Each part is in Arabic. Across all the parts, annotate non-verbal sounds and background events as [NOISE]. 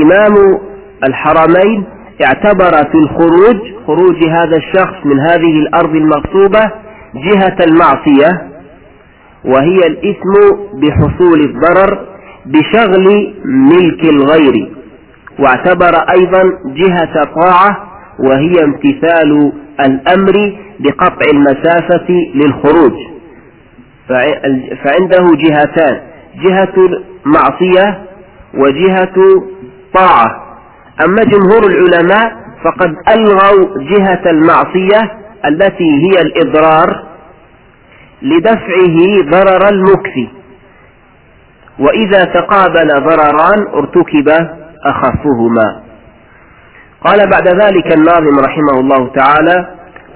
إمام الحرمين اعتبر في الخروج خروج هذا الشخص من هذه الأرض المغصوبة جهة المعصية وهي الإثم بحصول الضرر بشغل ملك الغير واعتبر أيضا جهة طاعة وهي امتثال الأمر بقطع المسافة للخروج. فعنده جهتان جهة معصية وجهة طاعة. أما جمهور العلماء فقد ألغوا جهة المعصية التي هي الإضرار لدفعه ضرر المكفي وإذا تقابل ضرران ارتكب أخفهما. قال بعد ذلك الناظم رحمه الله تعالى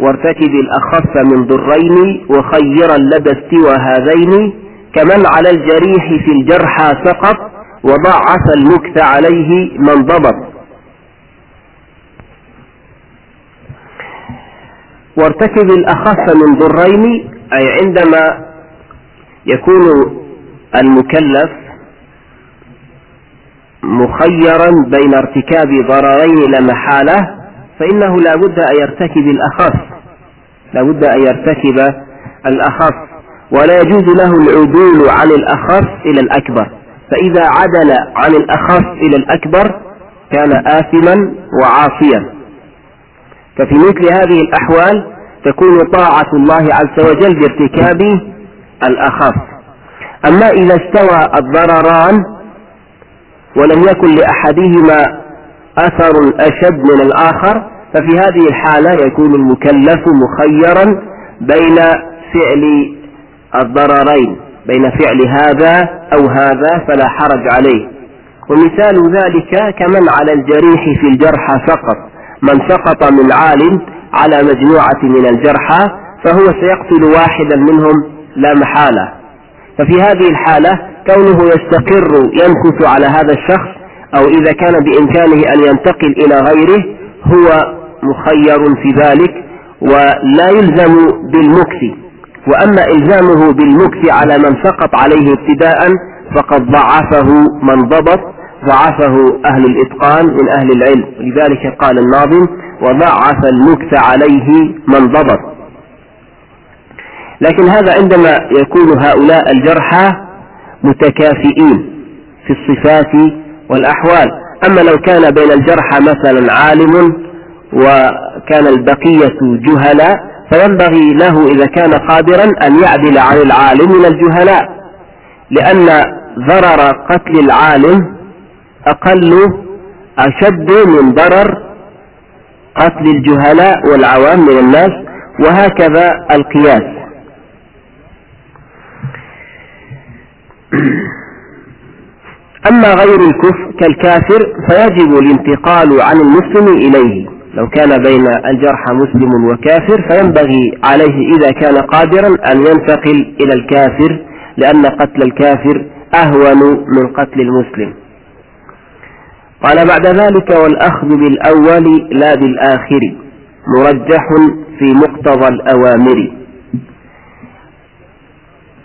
وارتكب الأخف من ضرين وخيرا لدى استوى هذين كمن على الجريح في الجرحى سقط وضعف المكث عليه من ضبط. وارتكب الأخف من ضرين أي عندما يكون المكلف مخيرا بين ارتكاب ضررين لا محالة فإنه لا بد أن يرتكب الأخف لا بد أن يرتكب الأخف ولا يجوز له العدول عن الأخف إلى الأكبر. فإذا عدل عن الأخف إلى الأكبر كان آثما وعاصيا ففي مثل هذه الأحوال تكون طاعة الله عز وجل بارتكاب الأخف أما إذا استوى الضرران ولم يكن لأحدهما أثر أشد من الآخر ففي هذه الحالة يكون المكلف مخيرا بين فعل الضررين. بين فعل هذا أو هذا فلا حرج عليه. ومثال ذلك كمن على الجريح في الجرحى فقط. من سقط من عال على مجموعة من الجرحى فهو سيقتل واحدا منهم لا محالة. ففي هذه الحالة كونه يستقر يمكث على هذا الشخص أو إذا كان بإمكانه أن ينتقل إلى غيره هو مخير في ذلك ولا يلزم بالمكث. وأما إلزامه بالمكث على من سقط عليه ابتداء فقد ضعفه من ضبط ضعفه أهل الإتقان من أهل العلم. لذلك قال الناظم وضعف المكث عليه من ضبط. لكن هذا عندما يكون هؤلاء الجرحى متكافئين في الصفات والأحوال. أما لو كان بين الجرحى مثلا عالم وكان البقية جهلاء فينبغي له إذا كان قادرا أن يعدل عن العالم من الجهلاء لأن ضرر قتل العالم أقل أشد من ضرر قتل الجهلاء والعوام من الناس وهكذا القياس. أما غير الكفر كالكافر فيجب الانتقال عن المسلم إليه. لو كان بين الجرح مسلم وكافر فينبغي عليه إذا كان قادرا أن ينتقل إلى الكافر لأن قتل الكافر أهون من قتل المسلم. قال بعد ذلك والأخذ بالأول لا بالآخر مرجح في مقتضى الأوامر.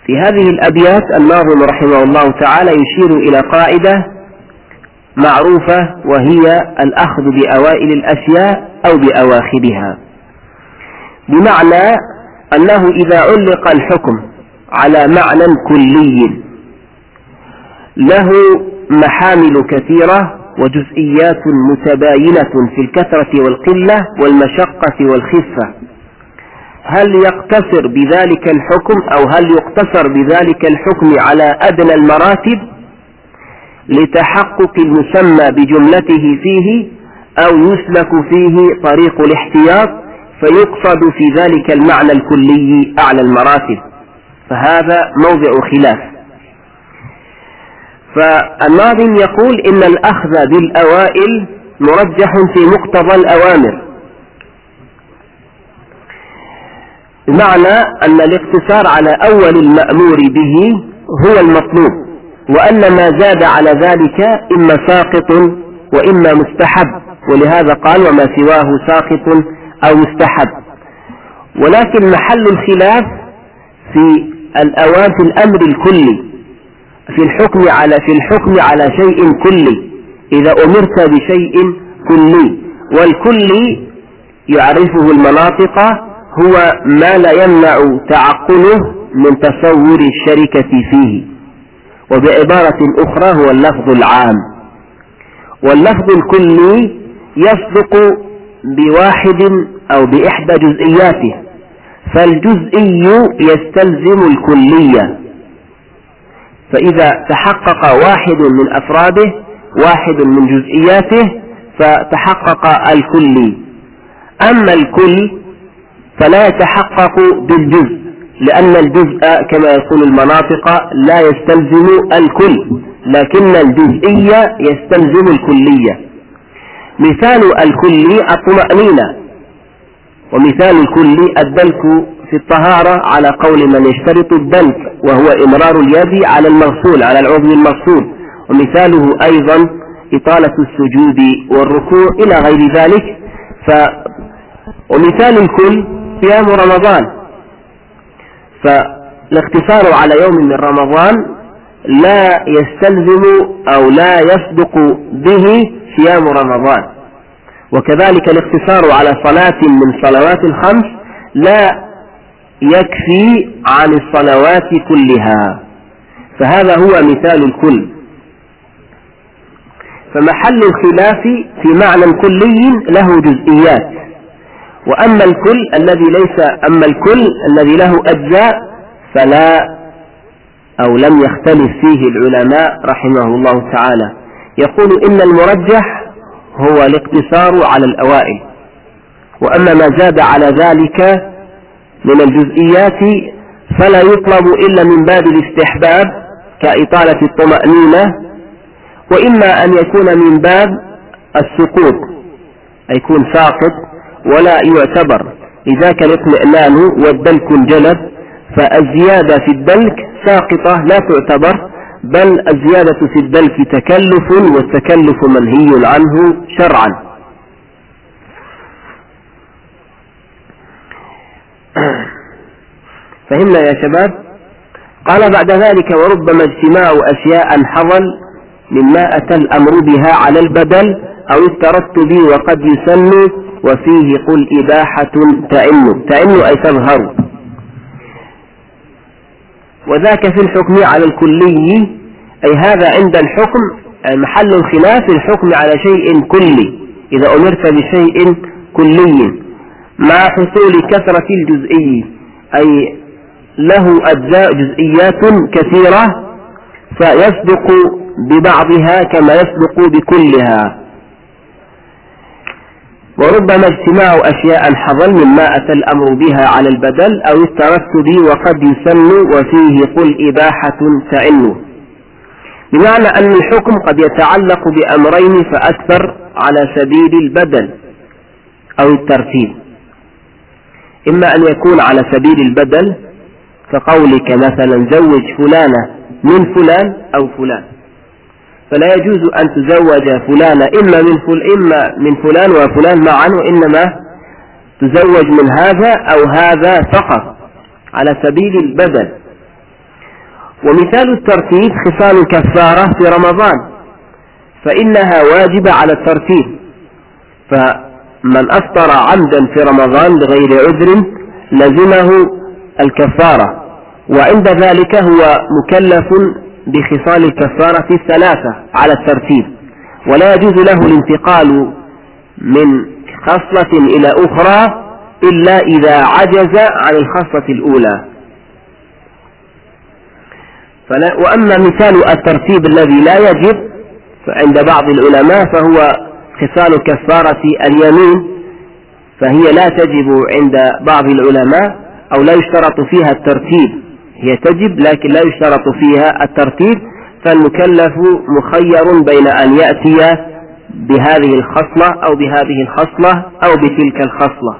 في هذه الأبيات الناظم رحمه الله تعالى يشير إلى قاعدة معروفة وهي الأخذ بأوائل الأشياء أو بأواخرها. بمعنى أنه إذا علق الحكم على معنى كلي له محامل كثيرة وجزئيات متباينة في الكثرة والقلة والمشقة والخفة. هل يقتصر بذلك الحكم أو هل يقتصر بذلك الحكم على أدنى المراتب؟ لتحقق المسمى بجملته فيه أو يسلك فيه طريق الاحتياط فيقصد في ذلك المعنى الكلي أعلى المراتب. فهذا موضع خلاف. فالناظم يقول إن الأخذ بالأوائل مرجح في مقتضى الأوامر. بمعنى أن الاقتصار على أول المأمور به هو المطلوب. وأن ما زاد على ذلك إما ساقط وإما مستحب ولهذا قال وما سواه ساقط أو مستحب. ولكن محل الخلاف في الأوان في الأمر الكلي في الحكم على في الحكم على شيء كلي إذا أمرت بشيء كلي. والكلي يعرفه المناطق هو ما لا يمنع تعقله من تصور الشركة فيه. وبعبارة أخرى هو اللفظ العام. واللفظ الكلي يصدق بواحد أو بإحدى جزئياته فالجزئي يستلزم الكلية فإذا تحقق واحد من أفراده واحد من جزئياته فتحقق الكلي. أما الكل فلا يتحقق بالجزء. لأن الجزء كما يقول المناطق لا يستلزم الكل لكن الجزئية يستلزم الكلية. مثال الكل الطمأنينة ومثال الكل الدلك في الطهارة على قول من يشترط الدلك وهو إمرار اليد على المغسول على العضو المغسول. ومثاله أيضا إطالة السجود والركوع إلى غير ذلك. ف ومثال الكل صيام رمضان. فالاقتصار على يوم من رمضان لا يستلزم أو لا يصدق به صيام رمضان. وكذلك الاقتصار على صلاة من صلوات الخمس لا يكفي عن الصلوات كلها. فهذا هو مثال الكل. فمحل الخلاف في معنى كلي له جزئيات. وأما الكل الذي ليس أما الكل الذي له أجزاء فلا أو لم يختلف فيه العلماء رحمه الله تعالى. يقول إن المرجح هو الاقتصار على الأوائل. وأما ما زاد على ذلك من الجزئيات فلا يطلب إلا من باب الاستحباب كإطالة الطمأنينة وإما أن يكون من باب السقوط أي يكون ساقط ولا يعتبر. لذاك الاطمئنان والدلك انجلب فالزيادة في الدلك ساقطة لا تعتبر بل الزيادة في الدلك تكلف والتكلف منهي عنه شرعا. [CLEARS THROAT] فهمنا يا شباب؟ قال بعد ذلك وربما اجتماع أشياء حظل مما أتى الأمر بها على البدل أو الترتب وقد يسن وفيه قل إباحة تعن تعن أي تظهر. وذاك في الحكم على الكلي. أي هذا عند الحكم محل الخلاف الحكم على شيء كلي. إذا أمرت بشيء كلي. مع حصول كثرة الجزئي. أي له أجزاء جزئيات كثيرة فيصدق ببعضها كما يصدق بكلها. وربما اجتماع أشياء حظل مما أتى الأمر بها على البدل أو الترتب وقد يسن وفيه قل إباحة تعن. بمعنى أن الحكم قد يتعلق بأمرين فأكثر على سبيل البدل أو الترتيب. إما أن يكون على سبيل البدل كقولك مثلا زوج فلانة من فلان أو فلان. فلا يجوز أن تزوج فلان إما من فل إما من فلان وفلان معا وإنما تزوج من هذا أو هذا فقط على سبيل البدل. ومثال الترتيب خصال الكفارة في رمضان فإنها واجبة على الترتيب. فمن أفطر عمدا في رمضان بغير عذر لزمه الكفارة وعند ذلك هو مكلف بخصال الكفارة الثلاثة على الترتيب ولا يجوز له الانتقال من خصلة إلى أخرى إلا إذا عجز عن الخصلة الأولى. فلا وأما مثال الترتيب الذي لا يجب عند بعض العلماء فهو خصال كفارة اليمين فهي لا تجب عند بعض العلماء أو لا يشترط فيها الترتيب. هي تجب لكن لا يشترط فيها الترتيب فالمكلف مخير بين أن يأتي بهذه الخصلة أو بهذه الخصلة أو بتلك الخصلة.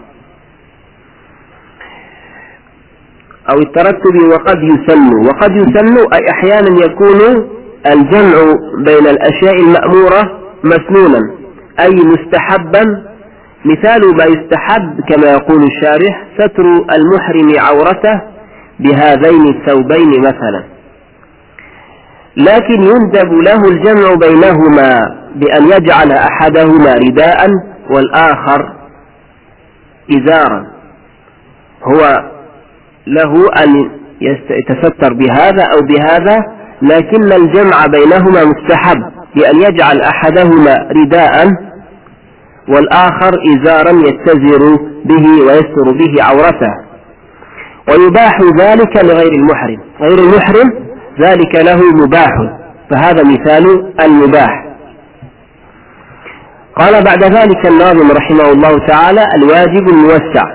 أو الترتب وقد يسن. وقد يسن أي أحيانا يكون الجمع بين الأشياء المأمورة مسنونا أي مستحبا. مثال ما يستحب كما يقول الشارح ستر المحرم عورته بهذين الثوبين مثلا. لكن يندب له الجمع بينهما بأن يجعل أحدهما رداء والآخر إزارا. هو له أن يتستر بهذا أو بهذا لكن الجمع بينهما مستحب بأن يجعل أحدهما رداء والآخر إزارا يتزر به ويستر به عورته. ويباح ذلك لغير المحرم. غير المحرم ذلك له مباح. فهذا مثال المباح. قال بعد ذلك الناظم رحمه الله تعالى الواجب الموسع.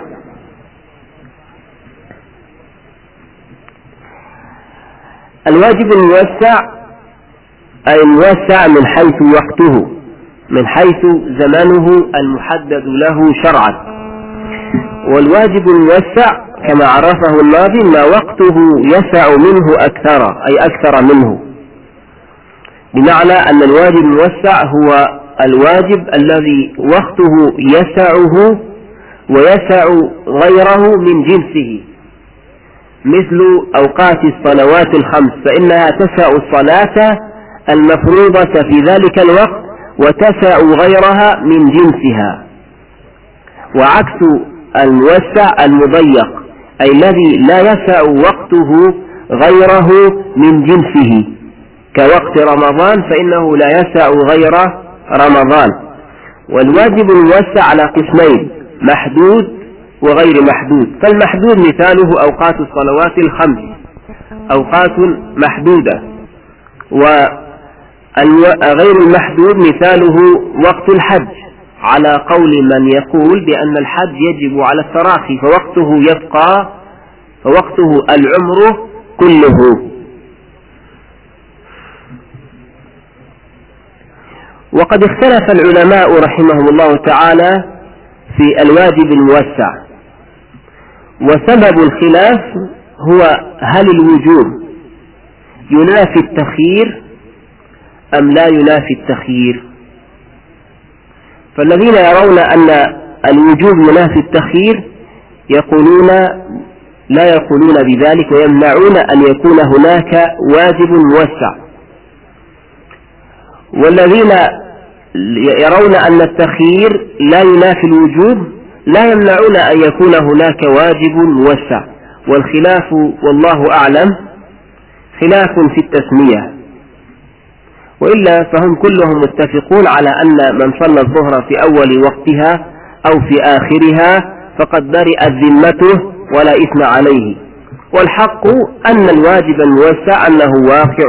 الواجب الموسع أي الموسع من حيث وقته من حيث زمنه المحدد له شرعا. والواجب الموسع كما عرفه الناظم ما وقته يسع منه أكثر أي أكثر منه. بمعنى أن الواجب الموسع هو الواجب الذي وقته يسعه ويسع غيره من جنسه. مثل أوقات الصلوات الخمس فإنها تسع الصلاة المفروضة في ذلك الوقت وتسع غيرها من جنسها. وعكس الموسع المضيق أي الذي لا يسع وقته غيره من جنسه. كوقت رمضان فإنه لا يسع غير رمضان. والواجب الموسع على قسمين محدود وغير محدود. فالمحدود مثاله أوقات الصلوات الخمس أوقات محدودة. وغير المحدود مثاله وقت الحج. على قول من يقول بأن الحج يجب على التراخي فوقته يبقى فوقته العمر كله. وقد اختلف العلماء رحمهم الله تعالى في الواجب الموسع. وسبب الخلاف هو هل الوجوب ينافي التخيير أم لا ينافي التخيير؟ فالذين يرون أن الوجوب ينافي التخيير يقولون لا يقولون بذلك ويمنعون أن يكون هناك واجب موسع. والذين يرون أن التخيير لا ينافي الوجوب لا يمنعون أن يكون هناك واجب موسع. والخلاف والله أعلم خلاف في التسمية. وإلا فهم كلهم متفقون على أن من صلى الظهر في أول وقتها أو في آخرها فقد برئت ذمته ولا إثم عليه. والحق أن الواجب الموسع أنه واقع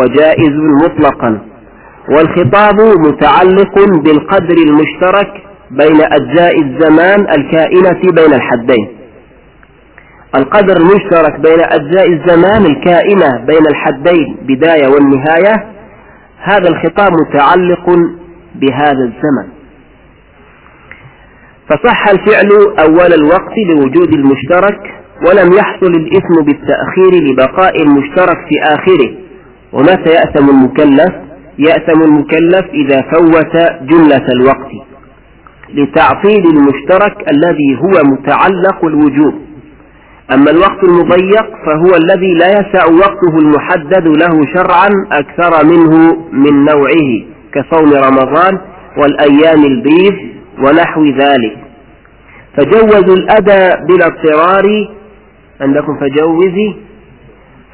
وجائز مطلقا. والخطاب متعلق بالقدر المشترك بين أجزاء الزمان الكائنة بين الحدين. القدر المشترك بين أجزاء الزمان الكائنة بين الحدين بداية والنهاية هذا الخطاب متعلق بهذا الزمن. فصح الفعل أول الوقت لوجود المشترك ولم يحصل الإثم بالتأخير لبقاء المشترك في آخره. ومتى يأثم المكلف؟ يأثم المكلف إذا فوت جملة الوقت. لتعطيل المشترك الذي هو متعلق الوجوب. أما الوقت المضيق فهو الذي لا يسع وقته المحدد له شرعا أكثر منه من نوعه كصوم رمضان والأيام البيض ونحو ذلك. فجوزوا الأدى بلا اضطرار عندكم فجوزي؟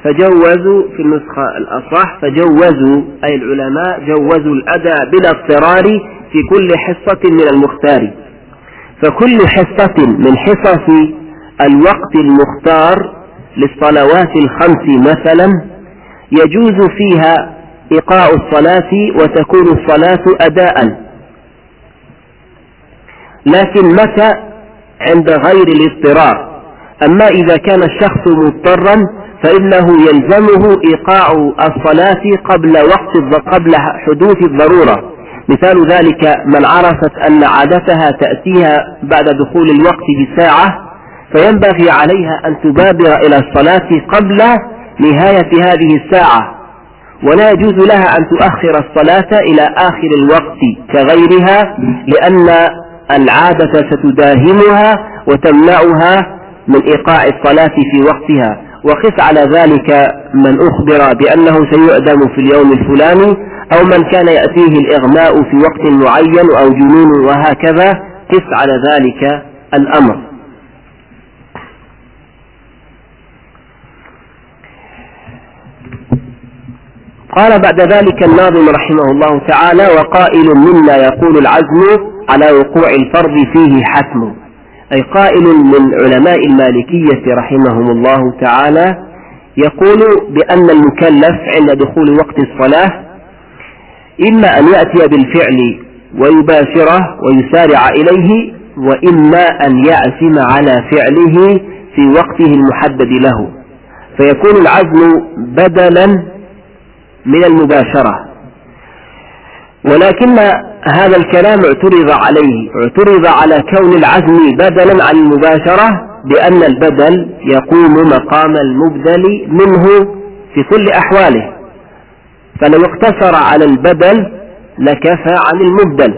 فجوزوا في النسخة الأصح فجوزوا أي العلماء جوزوا الأدى بلا اضطرار في كل حصة من المختار. فكل حصة من حصص الوقت المختار للصلوات الخمس مثلا يجوز فيها إيقاء الصلاة وتكون الصلاة أداء. لكن متى؟ عند غير الاضطرار. أما إذا كان الشخص مضطرا فإنه يلزمه إيقاع الصلاة قبل وقت قبل حدوث الضرورة. مثال ذلك من عرفت أن عادتها تأتيها بعد دخول الوقت بساعة فينبغي عليها أن تبادر إلى الصلاة قبل نهاية هذه الساعة ولا يجوز لها أن تؤخر الصلاة إلى آخر الوقت كغيرها لأن العادة ستداهمها وتمنعها من إيقاع الصلاة في وقتها. وقس على ذلك من أخبر بأنه سيؤدم في اليوم الفلاني أو من كان يأتيه الإغماء في وقت معين أو جنون وهكذا قس على ذلك الأمر. قال بعد ذلك الناظم رحمه الله تعالى وقائل منا يقول العزم على وقوع الفرض فيه حتم. أي قائل من علماء المالكية رحمهم الله تعالى يقول بأن المكلف عند دخول وقت الصلاة إما أن يأتي بالفعل ويباشره ويسارع إليه وإما أن يعزم على فعله في وقته المحدد له. فيكون العزم بدلا من المباشرة. ولكن هذا الكلام اعترض عليه اعترض على كون العزم بدلا عن المباشرة بأن البدل يقوم مقام المبدل منه في كل أحواله. فلو اقتصر على البدل لكفى عن المبدل.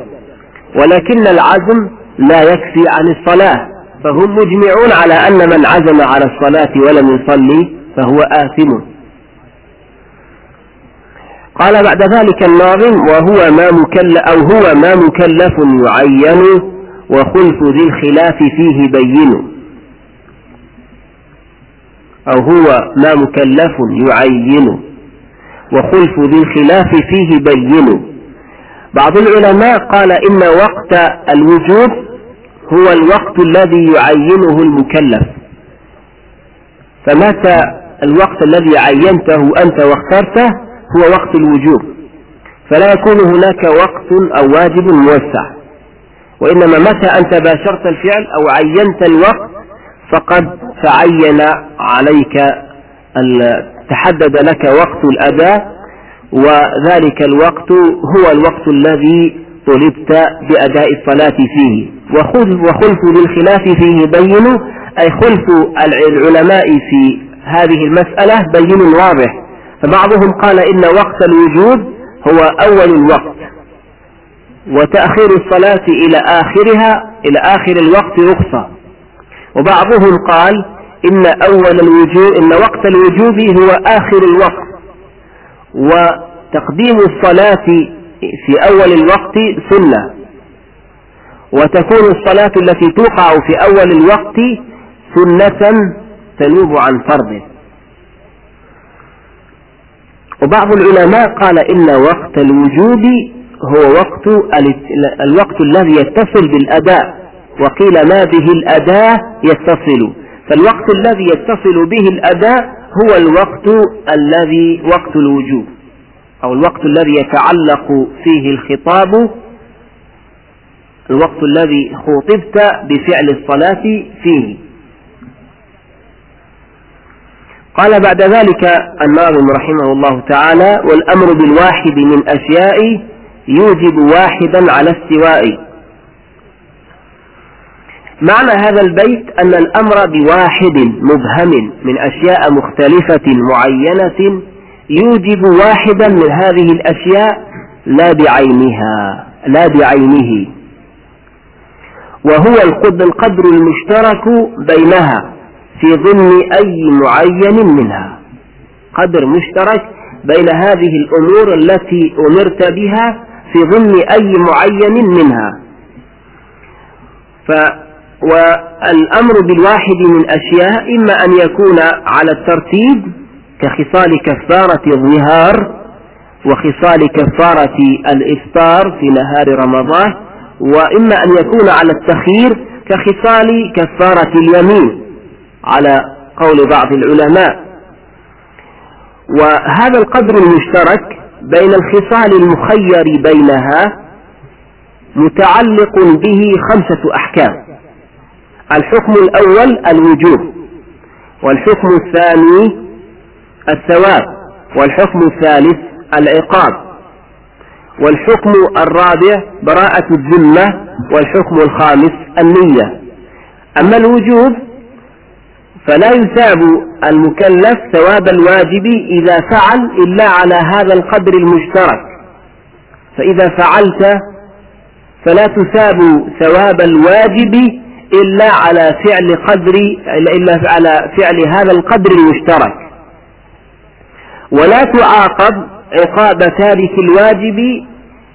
ولكن العزم لا يكفي عن الصلاة. فهم مجمعون على أن من عزم على الصلاة ولم يصلي فهو آثم. قال بعد ذلك الناظم وهو ما مكلف أو هو ما مكلف يعين وخلف ذي الخلاف فيه بين. أو هو ما مكلف يعين وخلف ذي الخلاف فيه بين. بعض العلماء قال إن وقت الوجوب هو الوقت الذي يعينه المكلف. فمتى الوقت الذي عينته أنت واخترته هو وقت الوجوب. فلا يكون هناك وقت أو واجب موسع. وإنما متى أنت باشرت الفعل أو عينت الوقت فقد تعين عليك تحدد لك وقت الأداء وذلك الوقت هو الوقت الذي طلبت بأداء الصلاة فيه. وخلف للخلاف فيه بين أي خلف العلماء في هذه المسألة بين واضح. فبعضهم قال إن وقت الوجوب هو أول الوقت وتأخير الصلاة إلى آخرها إلى آخر الوقت رخصة. وبعضهم قال إن أول الوجوب إن وقت الوجوب هو آخر الوقت. وتقديم الصلاة في أول الوقت سنة. وتكون الصلاة التي توقع في أول الوقت سنة تنوب عن فرض وبعض العلماء قال إن وقت الوجوب هو وقت الوقت الذي يتصل بالأداء وقيل ما به الأداء يتصل. فالوقت الذي يتصل به الأداء هو الوقت الذي وقت الوجوب أو الوقت الذي يتعلق فيه الخطاب الوقت الذي خوطبت بفعل الصلاة فيه. قال بعد ذلك الناظم رحمه الله تعالى والأمر بالواحد من أشياء يوجب واحدا على استواء. معنى هذا البيت أن الأمر بواحد مبهم من أشياء مختلفة معينة يوجب واحدا من هذه الأشياء لا بعينها لا بعينه. وهو القدر المشترك بينها. في ضمن أي معين منها. قدر مشترك بين هذه الأمور التي أمرت بها في ضمن أي معين منها. ف والأمر بالواحد من أشياء إما أن يكون على الترتيب كخصال كفارة الظهار وخصال كفارة الإفطار في نهار رمضان وإما أن يكون على التخيير كخصال كفارة اليمين. على قول بعض العلماء. وهذا القدر المشترك بين الخصال المخير بينها متعلق به خمسة أحكام. الحكم الأول الوجوب والحكم الثاني الثواب والحكم الثالث العقاب والحكم الرابع براءة الذمة والحكم الخامس النية. أما الوجوب فلا يثاب المكلف ثواب الواجب إذا فعل إلا على هذا القدر المشترك. فإذا فعلت فلا تثاب ثواب الواجب إلا على فعل قدر إلا على فعل هذا القدر المشترك. ولا تعاقب عقاب تارك الواجب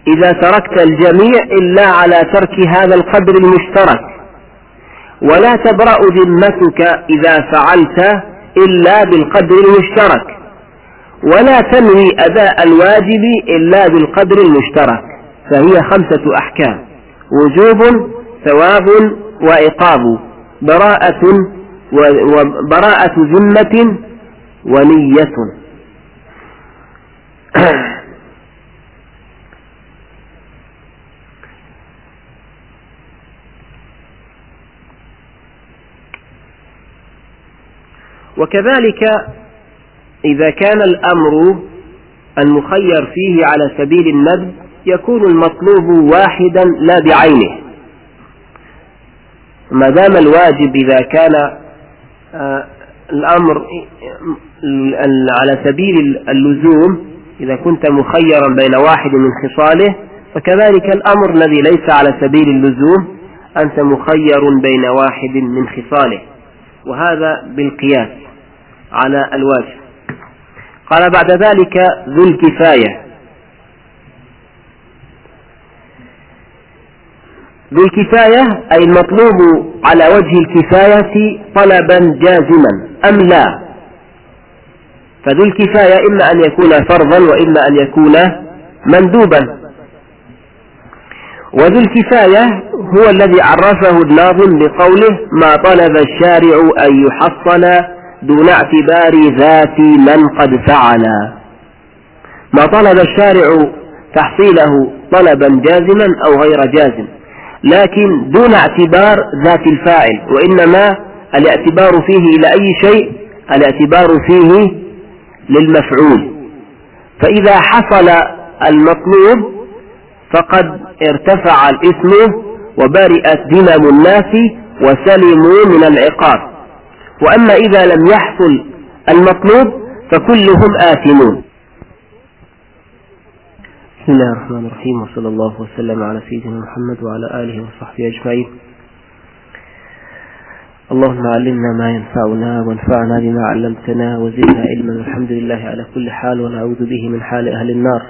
إذا تركت الجميع إلا على ترك هذا القدر المشترك. ولا تبرأ ذمتك إذا فعلت إلا بالقدر المشترك. ولا تنوي أداء الواجب إلا بالقدر المشترك. فهي خمسة أحكام. وجوب ثواب وعقاب. براءة وبراءة ذمة ونية. [CLEARS THROAT] وكذلك إذا كان الأمر المخير فيه على سبيل الندب يكون المطلوب واحدا لا بعينه. ما دام الواجب إذا كان آه، الأمر على سبيل اللزوم إذا كنت مخيرا بين واحد من خصاله فكذلك الأمر الذي ليس على سبيل اللزوم أنت مخير بين واحد من خصاله. وهذا بالقياس. على الواجب. قال بعد ذلك ذو الكفاية. ذو الكفاية أي المطلوب على وجه الكفاية طلبا جازما أم لا؟ فذو الكفاية إما أن يكون فرضا وإما أن يكون مندوبا. وذو الكفاية هو الذي عرفه الناظم بقوله ما طلب الشارع أن يحصل دون اعتبار ذات من قد فعل. ما طلب الشارع تحصيله طلبا جازما أو غير جازم لكن دون اعتبار ذات الفاعل وإنما الاعتبار فيه إلى أي شيء؟ الاعتبار فيه للمفعول. فإذا حصل المطلوب فقد ارتفع الإثم وبرئت ذمم الناس وسلموا من العقاب. وأما إذا لم يحصل المطلوب فكلهم آثمون. بسم الله الرحمن الرحيم وصلى الله وسلم على سيدنا محمد وعلى آله وصحبه أجمعين. اللهم علمنا ما ينفعنا وانفعنا بما علمتنا وزدنا علما. والحمد لله على كل حال ونعوذ به من حال أهل النار.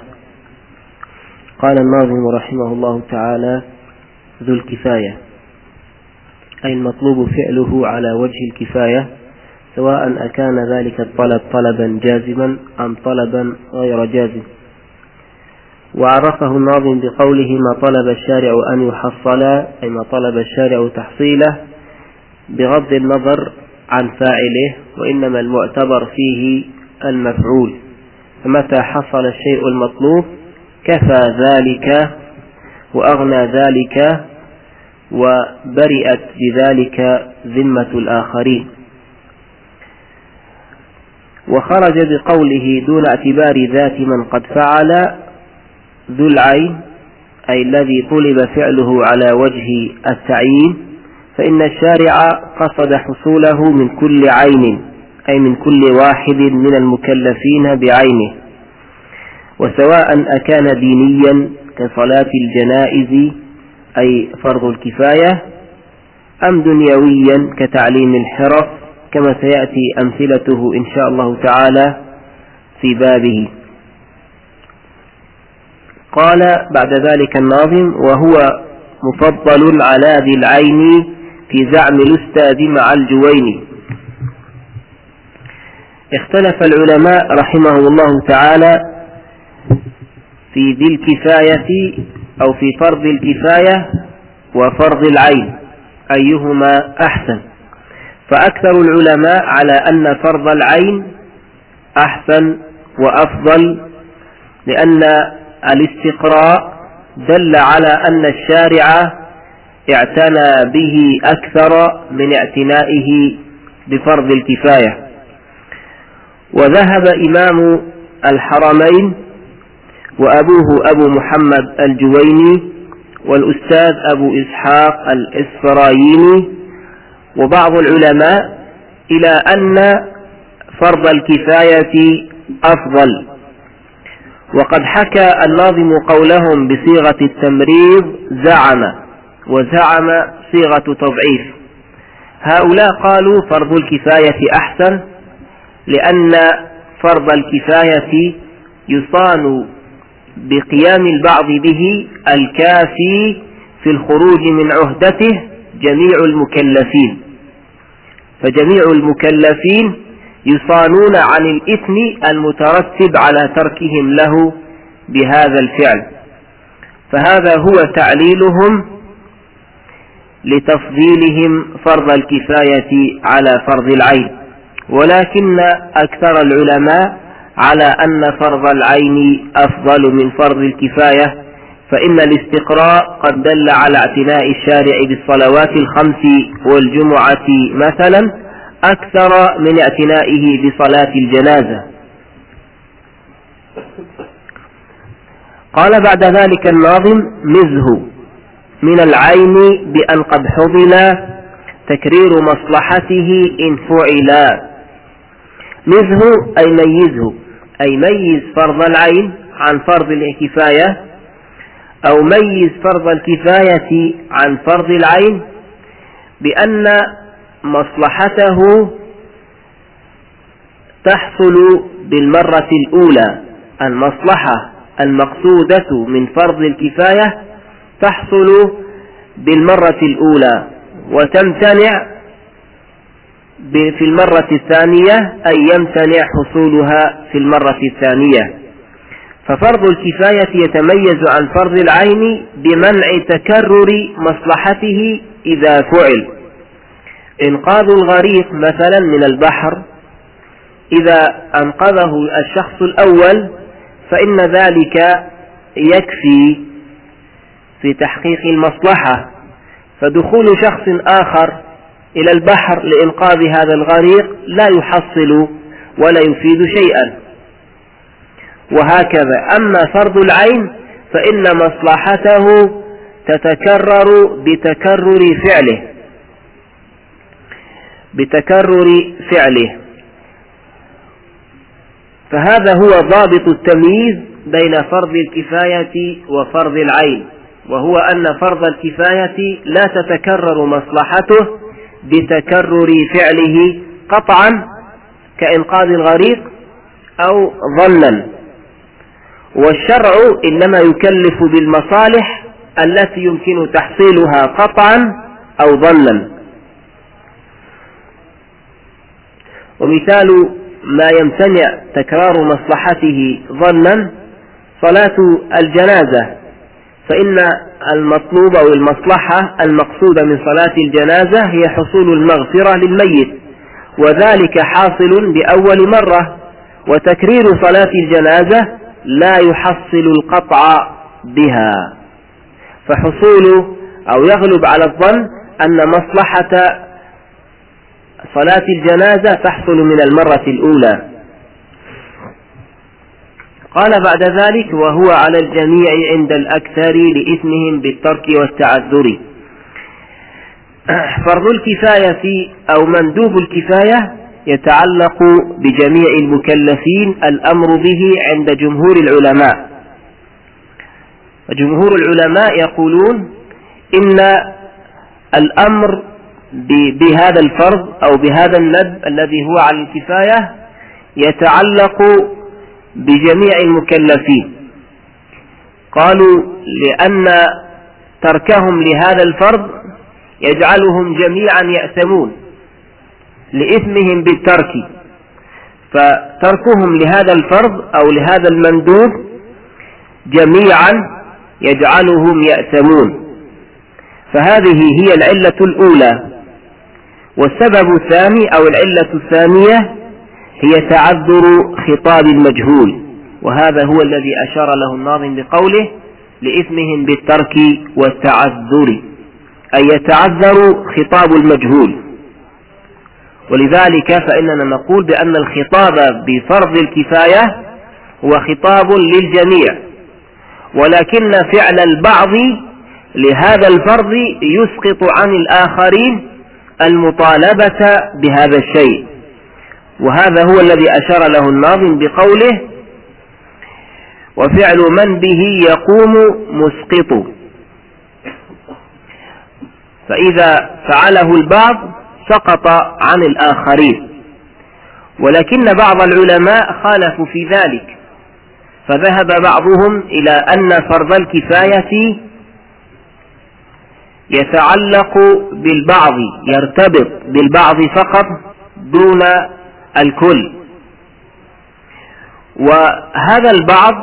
قال الناظم رحمه الله تعالى ذو الكفاية. أي المطلوب فعله على وجه الكفاية سواء أكان ذلك الطلب طلبا جازما أم طلبا غير جازم. وعرفه الناظم بقوله ما طلب الشارع أن يحصل أي ما طلب الشارع تحصيله بغض النظر عن فاعله وإنما المعتبر فيه المفعول. فمتى حصل الشيء المطلوب كفى ذلك وأغنى ذلك وبرئت بذلك ذمة الآخرين. وخرج بقوله دون اعتبار ذات من قد فعل ذو العين أي الذي طلب فعله على وجه التعيين فإن الشارع قصد حصوله من كل عين أي من كل واحد من المكلفين بعينه. وسواء أكان دينيا كصلاة الجنائز أي فرض الكفاية أم دنيويا كتعليم الحرف كما سيأتي أمثلته إن شاء الله تعالى في بابه. قال بعد ذلك الناظم وهو مفضل على ذي العين في زعم الأستاذ مع الجوين. اختلف العلماء رحمهم الله تعالى في ذي الكفاية أو في فرض الكفاية وفرض العين أيهما أحسن؟ فأكثر العلماء على أن فرض العين أحسن وأفضل لأن الاستقراء دل على أن الشارع اعتنى به أكثر من اعتنائه بفرض الكفاية. وذهب إمام الحرمين وأبوه أبو محمد الجويني والأستاذ أبو إسحاق الإسفرايني وبعض العلماء إلى أن فرض الكفاية أفضل. وقد حكى الناظم قولهم بصيغة التمريض زعم وزعم صيغة تضعيف. هؤلاء قالوا فرض الكفاية أحسن لأن فرض الكفاية يصان بقيام البعض به الكافي في الخروج من عهدته جميع المكلفين. فجميع المكلفين يصانون عن الإثم المترتب على تركهم له بهذا الفعل. فهذا هو تعليلهم لتفضيلهم فرض الكفاية على فرض العين. ولكن أكثر العلماء على أن فرض العين أفضل من فرض الكفاية فإن الاستقراء قد دل على اعتناء الشارع بالصلوات الخمس والجمعة مثلا أكثر من اعتنائه بصلاة الجنازة. قال بعد ذلك الناظم مزه من العين بأن قد حضل تكرير مصلحته إن فعلا مزه أي ميزه. أي ميز فرض العين عن فرض الكفاية أو ميز فرض الكفاية عن فرض العين بأن مصلحته تحصل بالمرة الأولى. المصلحة المقصودة من فرض الكفاية تحصل بالمرة الأولى. وتمتنع في المرة الثانية أي يمتنع حصولها في المرة الثانية. ففرض الكفاية يتميز عن فرض العين بمنع تكرر مصلحته إذا فعل. إنقاذ الغريق مثلا من البحر إذا أنقذه الشخص الأول فإن ذلك يكفي في تحقيق المصلحة. فدخول شخص آخر إلى البحر لإنقاذ هذا الغريق لا يحصل ولا يفيد شيئا. وهكذا. أما فرض العين فإن مصلحته تتكرر بتكرر فعله. بتكرر فعله. فهذا هو ضابط التمييز بين فرض الكفاية وفرض العين. وهو أن فرض الكفاية لا تتكرر مصلحته بتكرر فعله قطعا كإنقاذ الغريق أو ظنا. والشرع إنما يكلف بالمصالح التي يمكن تحصيلها قطعا أو ظنا. ومثال ما يمتنع تكرار مصلحته ظنا صلاة الجنازة. فإن المطلوب أو المصلحة المقصودة من صلاة الجنازة هي حصول المغفرة للميت وذلك حاصل بأول مرة وتكرير صلاة الجنازة لا يحصل القطع بها فحصول أو يغلب على الظن أن مصلحة صلاة الجنازة تحصل من المرة الأولى. قال بعد ذلك وهو على الجميع عند الأكثر لإثمهم بالترك والتعذر. [CLEARS THROAT] فرض الكفاية أو مندوب الكفاية يتعلق بجميع المكلفين الأمر به عند جمهور العلماء. جمهور العلماء يقولون إن الأمر بهذا الفرض أو بهذا الندب الذي هو على الكفاية يتعلق بجميع المكلفين. قالوا لأن تركهم لهذا الفرض يجعلهم جميعا يأثمون لإثمهم بالترك. فتركهم لهذا الفرض أو لهذا المندوب جميعا يجعلهم يأثمون. فهذه هي العلة الأولى. والسبب الثاني أو العلة الثانية هي تعذر خطاب المجهول وهذا هو الذي أشار له الناظم بقوله لإثمهم بالترك والتعذر أي يتعذر خطاب المجهول. ولذلك فإننا نقول بأن الخطاب بفرض الكفاية هو خطاب للجميع ولكن فعل البعض لهذا الفرض يسقط عن الآخرين المطالبة بهذا الشيء. وهذا هو الذي أشار له الناظم بقوله وفعل من به يقوم مسقط. فإذا فعله البعض سقط عن الآخرين. ولكن بعض العلماء خالفوا في ذلك. فذهب بعضهم إلى أن فرض الكفاية يتعلق بالبعض يرتبط بالبعض فقط دون الكل. وهذا البعض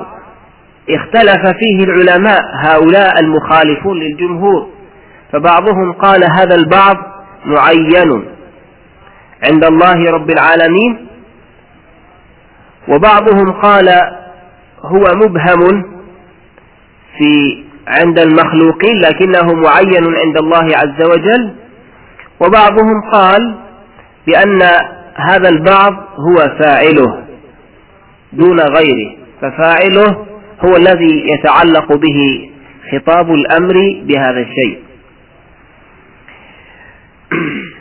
اختلف فيه العلماء هؤلاء المخالفون للجمهور. فبعضهم قال هذا البعض معين عند الله رب العالمين. وبعضهم قال هو مبهم في عند المخلوقين لكنه معين عند الله عز وجل. وبعضهم قال بأن هذا البعض هو فاعله دون غيره ففاعله هو الذي يتعلق به خطاب الأمر بهذا الشيء. [CLEARS THROAT]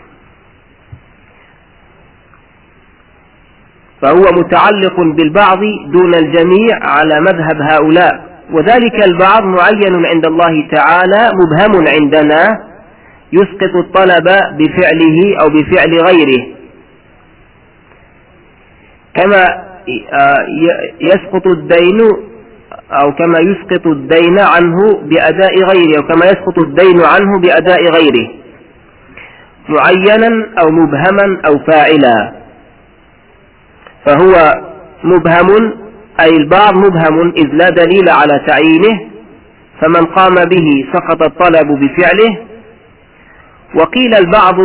فهو متعلق بالبعض دون الجميع على مذهب هؤلاء. وذلك البعض معين عند الله تعالى مبهم عندنا يسقط الطلب بفعله أو بفعل غيره. كما آه، يسقط الدين أو كما يسقط الدين عنه بأداء غيره أو كما يسقط الدين عنه بأداء غيره معينا أو مبهما أو فاعلا. فهو مبهم أي البعض مبهم إذ لا دليل على تعيينه فمن قام به سقط الطلب بفعله. وقيل البعض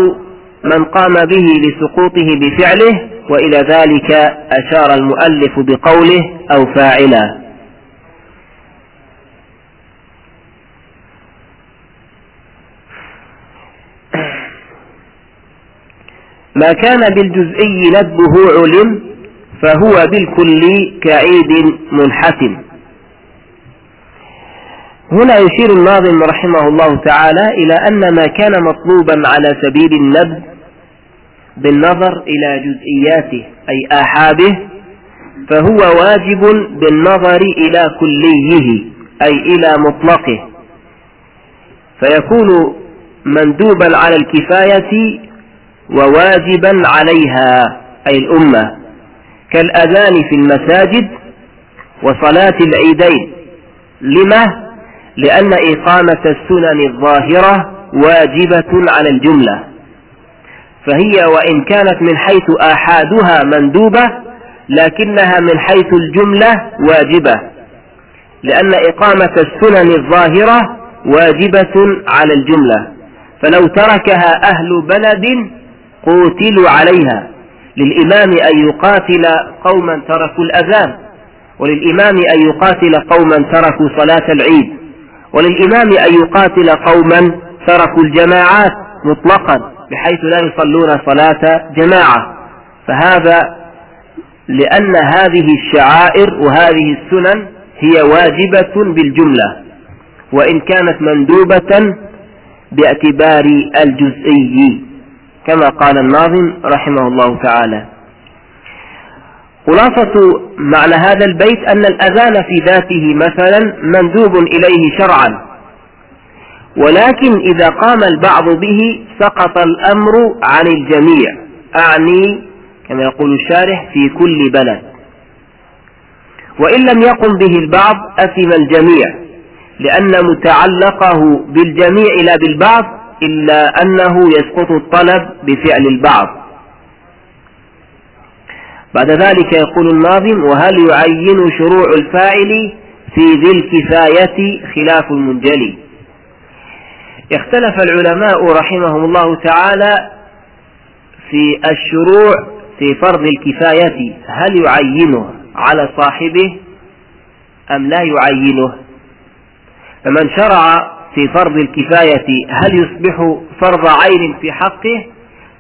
من قام به لسقوطه بفعله وإلى ذلك أشار المؤلف بقوله أو فاعلا. ما كان بالجزئي ندبه علم فهو بالكل كعيد منحتم هنا يشير الناظم رحمه الله تعالى إلى أن ما كان مطلوبا على سبيل النبذ بالنظر إلى جزئياته أي آحابه فهو واجب بالنظر إلى كليه أي إلى مطلقه. فيكون مندوبا على الكفاية وواجبا عليها أي الأمة. كالأذان في المساجد وصلاة العيدين. لما؟ لأن إقامة السنن الظاهرة واجبة على الجملة. فهي وإن كانت من حيث آحادها مندوبة لكنها من حيث الجملة واجبة لأن إقامة السنن الظاهرة واجبة على الجملة. فلو تركها أهل بلد قوتلوا عليها. للإمام أن يقاتل قوما تركوا الأذان وللإمام أن يقاتل قوما تركوا صلاة العيد وللإمام أن يقاتل قوما تركوا الجماعات مطلقا. بحيث لا يصلون صلاة جماعة. فهذا لأن هذه الشعائر وهذه السنن هي واجبة بالجملة وإن كانت مندوبة باعتبار الجزئي كما قال الناظم رحمه الله تعالى. خلاصة معنى هذا البيت أن الأذان في ذاته مثلا مندوب إليه شرعا. ولكن إذا قام البعض به سقط الأمر عن الجميع. أعني كما يقول الشارح في كل بلد. وإن لم يقم به البعض أثم الجميع لأن متعلقه بالجميع لا بالبعض إلا أنه يسقط الطلب بفعل البعض. بعد ذلك يقول الناظم وهل يعين شروع الفاعل في ذي الكفاية خلاف المنجلي؟ اختلف العلماء رحمهم الله تعالى في الشروع في فرض الكفاية هل يعينه على صاحبه أم لا يعينه؟ فمن شرع في فرض الكفاية هل يصبح فرض عين في حقه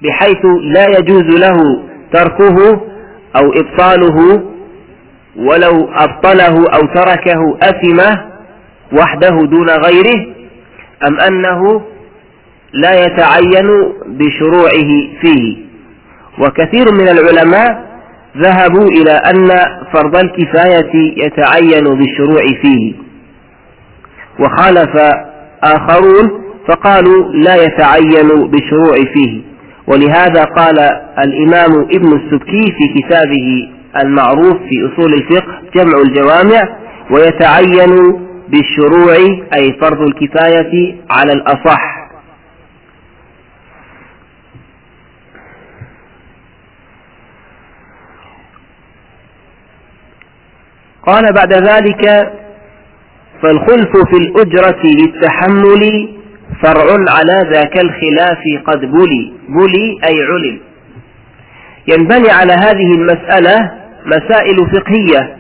بحيث لا يجوز له تركه أو إبطاله؟ ولو أبطله أو تركه أثمة وحده دون غيره أم أنه لا يتعين بشروعه فيه؟ وكثير من العلماء ذهبوا إلى أن فرض الكفاية يتعين بالشروع فيه. وخالف آخرون فقالوا لا يتعين بالشروع فيه. ولهذا قال الإمام ابن السبكي في كتابه المعروف في أصول الفقه جمع الجوامع ويتعين بالشروع أي فرض الكفاية على الأصح. قال بعد ذلك فالخلف في الأجرة للتحمل فرع على ذاك الخلاف قد بلي. بلي أي علم. ينبني على هذه المسألة مسائل فقهية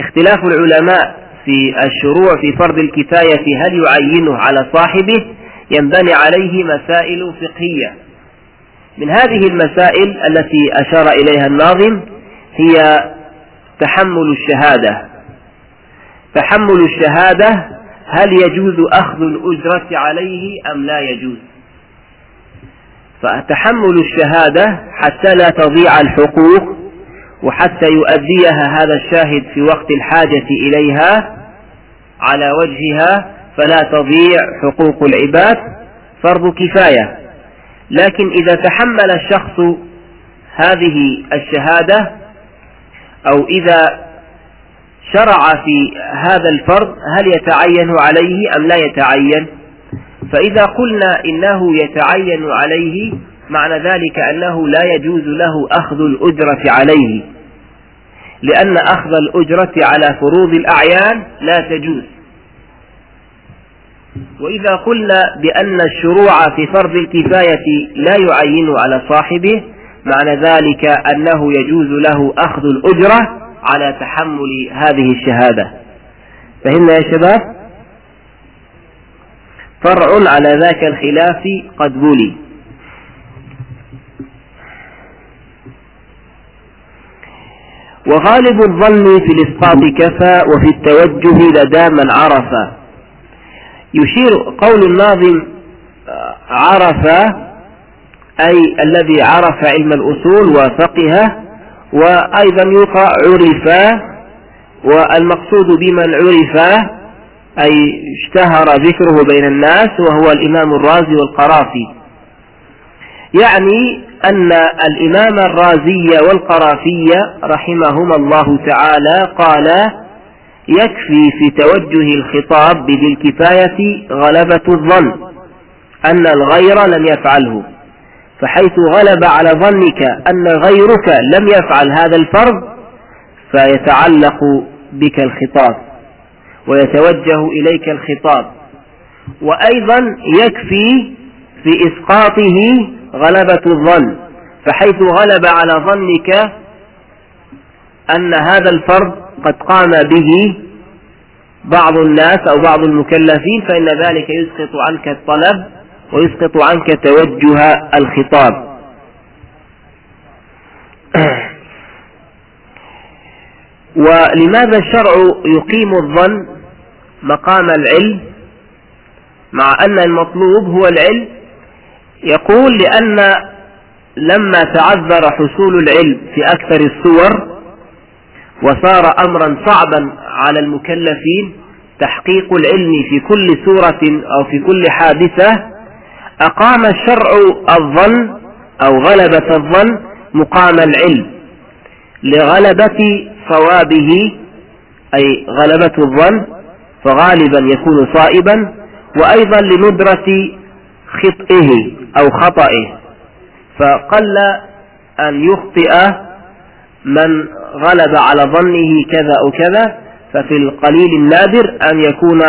اختلاف العلماء. في الشروع في فرض الكفاية هل يعينه على صاحبه ينبني عليه مسائل فقهية. من هذه المسائل التي أشار إليها الناظم هي تحمل الشهادة. تحمل الشهادة هل يجوز أخذ الأجرة عليه أم لا يجوز؟ فتحمل الشهادة حتى لا تضيع الحقوق وحتى يؤديها هذا الشاهد في وقت الحاجة إليها على وجهها فلا تضيع حقوق العباد فرض كفاية. لكن إذا تحمل الشخص هذه الشهادة أو إذا شرع في هذا الفرض هل يتعين عليه أم لا يتعين؟ فإذا قلنا إنه يتعين عليه معنى ذلك أنه لا يجوز له أخذ الأجرة عليه. لأن أخذ الأجرة على فروض الأعيان لا تجوز. وإذا قلنا بأن الشروع في فرض الكفاية لا يعين على صاحبه معنى ذلك أنه يجوز له أخذ الأجرة على تحمل هذه الشهادة. فهمنا يا شباب؟ فرع على ذاك الخلاف قد بلي وغالب الظن في الإسقاط كفى وفي التوجه لدى من عرف. يشير قول الناظم عرف أي الذي عرف علم الأصول وفقه وأيضا يقرأ عرفا والمقصود بمن عرفا أي اشتهر ذكره بين الناس وهو الإمام الرازي والقرافي. يعني أن الإمام الرازي والقرافي رحمهما الله تعالى قال يكفي في توجه الخطاب بالكفاية غلبة الظن أن الغير لم يفعله فحيث غلب على ظنك أن غيرك لم يفعل هذا الفرض فيتعلق بك الخطاب ويتوجه إليك الخطاب وأيضا يكفي في إسقاطه غلبة الظن فحيث غلب على ظنك أن هذا الفرض قد قام به بعض الناس أو بعض المكلفين فإن ذلك يسقط عنك الطلب ويسقط عنك توجه الخطاب. [CLEARS THROAT] ولماذا الشرع يقيم الظن مقام العلم؟ مع أن المطلوب هو العلم يقول لأن لما تعذر حصول العلم في أكثر الصور وصار أمرا صعبا على المكلفين تحقيق العلم في كل سورة أو في كل حادثة أقام الشرع الظن أو غلبة الظن مقام العلم لغلبة صوابه أي غلبة الظن فغالبا يكون صائبا وأيضا لندرة خطئه. أو خطئه فقل أن يخطئ من غلب على ظنه كذا أو كذا ففي القليل النادر أن يكون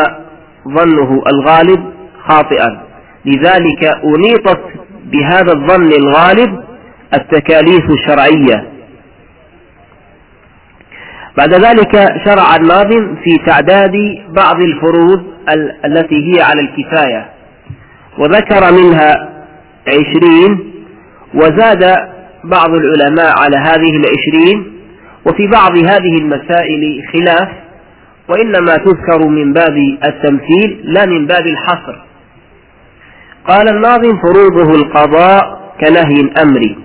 ظنه الغالب خاطئا. لذلك أنيطت بهذا الظن الغالب التكاليف الشرعية. بعد ذلك شرع الناظم في تعداد بعض الفروض التي هي على الكفاية. وذكر منها عشرين وزاد بعض العلماء على هذه العشرين وفي بعض هذه المسائل خلاف وإنما تذكر من باب التمثيل لا من باب الحصر. قال الناظم فروضه القضاء كنهي الأمر.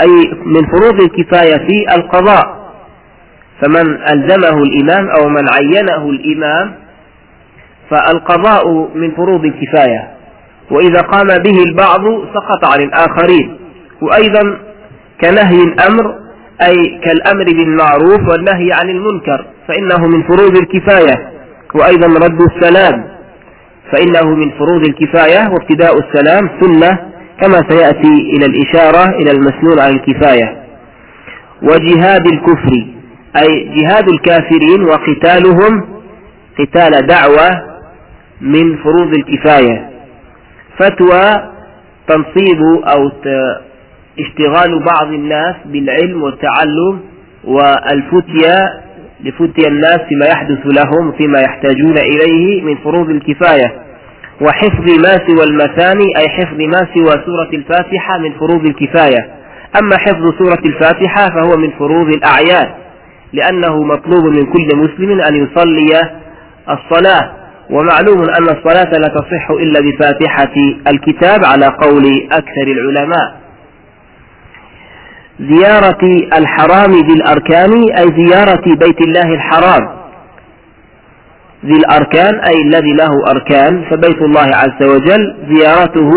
أي من فروض الكفاية في القضاء. فمن ألزمه الإمام أو من عينه الإمام فالقضاء من فروض الكفاية. وإذا قام به البعض سقط عن الآخرين. وأيضا كنهي الأمر أي كالأمر بالمعروف والنهي عن المنكر فإنه من فروض الكفاية. وأيضا رد السلام فإنه من فروض الكفاية وابتداء السلام سنة كما سيأتي إلى الإشارة إلى المسنون على الكفاية. وجهاد الكفر أي جهاد الكافرين وقتالهم قتال دعوة من فروض الكفاية. فتوى تنصيب أو اشتغال بعض الناس بالعلم والتعلم والفتية لفتي الناس فيما يحدث لهم فيما يحتاجون إليه من فروض الكفاية. وحفظ ما سوى المثاني أي حفظ ما سوى سورة الفاتحة من فروض الكفاية. أما حفظ سورة الفاتحة فهو من فروض الأعياد لأنه مطلوب من كل مسلم أن يصلي الصلاة. ومعلوم أن الصلاة لا تصح إلا بفاتحة الكتاب على قول أكثر العلماء. زيارة الحرام ذي الأركان أي زيارة بيت الله الحرام. ذي الأركان أي الذي له أركان فبيت الله عز وجل زيارته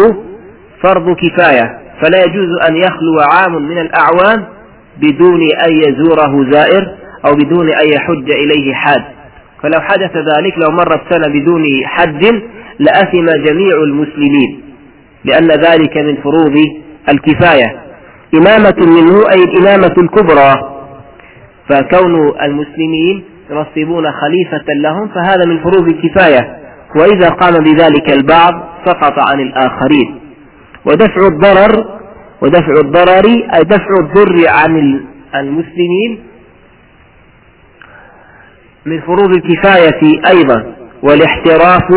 فرض كفاية. فلا يجوز أن يخلو عام من الأعوام بدون أن يزوره زائر أو بدون أن يحج إليه حاج. فلو حدث ذلك لو مرت سنة بدون حج لأثم جميع المسلمين لأن ذلك من فروض الكفاية. إمامة منه أي الإمامة الكبرى. فكون المسلمين ينصبون خليفة لهم فهذا من فروض الكفاية. وإذا قام بذلك البعض سقط عن الآخرين. ودفع الضرر ودفع الضرر أي دفع الضر عن المسلمين من فروض الكفاية أيضا والاحتراف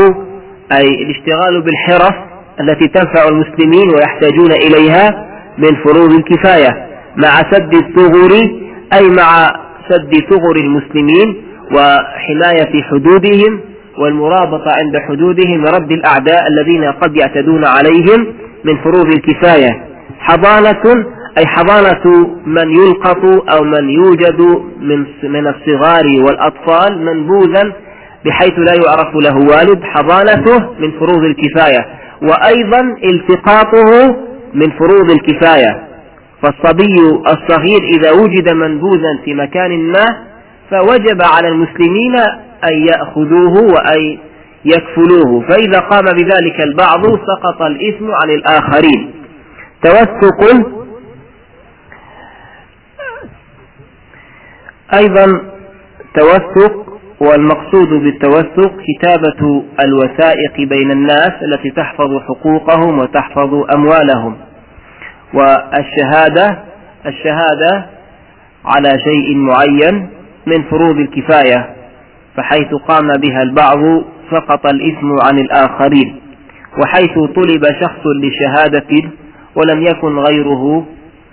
أي الاشتغال بالحرف التي تنفع المسلمين ويحتاجون إليها من فروض الكفاية مع سد الثغر أي مع سد ثغر المسلمين وحماية حدودهم والمرابطة عند حدودهم ورد الأعداء الذين قد يعتدون عليهم من فروض الكفاية. حضانة أي حضانة من يلقط أو من يوجد من من الصغار والأطفال منبوذا بحيث لا يعرف له والد حضانته من فروض الكفاية وأيضا التقاطه من فروض الكفاية. فالصبي الصغير إذا وجد منبوذا في مكان ما فوجب على المسلمين أن يأخذوه وأن يكفلوه. فإذا قام بذلك البعض سقط الإثم عن الآخرين. توثق أيضا توثق والمقصود بالتوثق كتابة الوثائق بين الناس التي تحفظ حقوقهم وتحفظ أموالهم. والشهادة الشهادة على شيء معين من فروض الكفاية فحيث قام بها البعض سقط الإثم عن الآخرين وحيث طلب شخص لشهادة ولم يكن غيره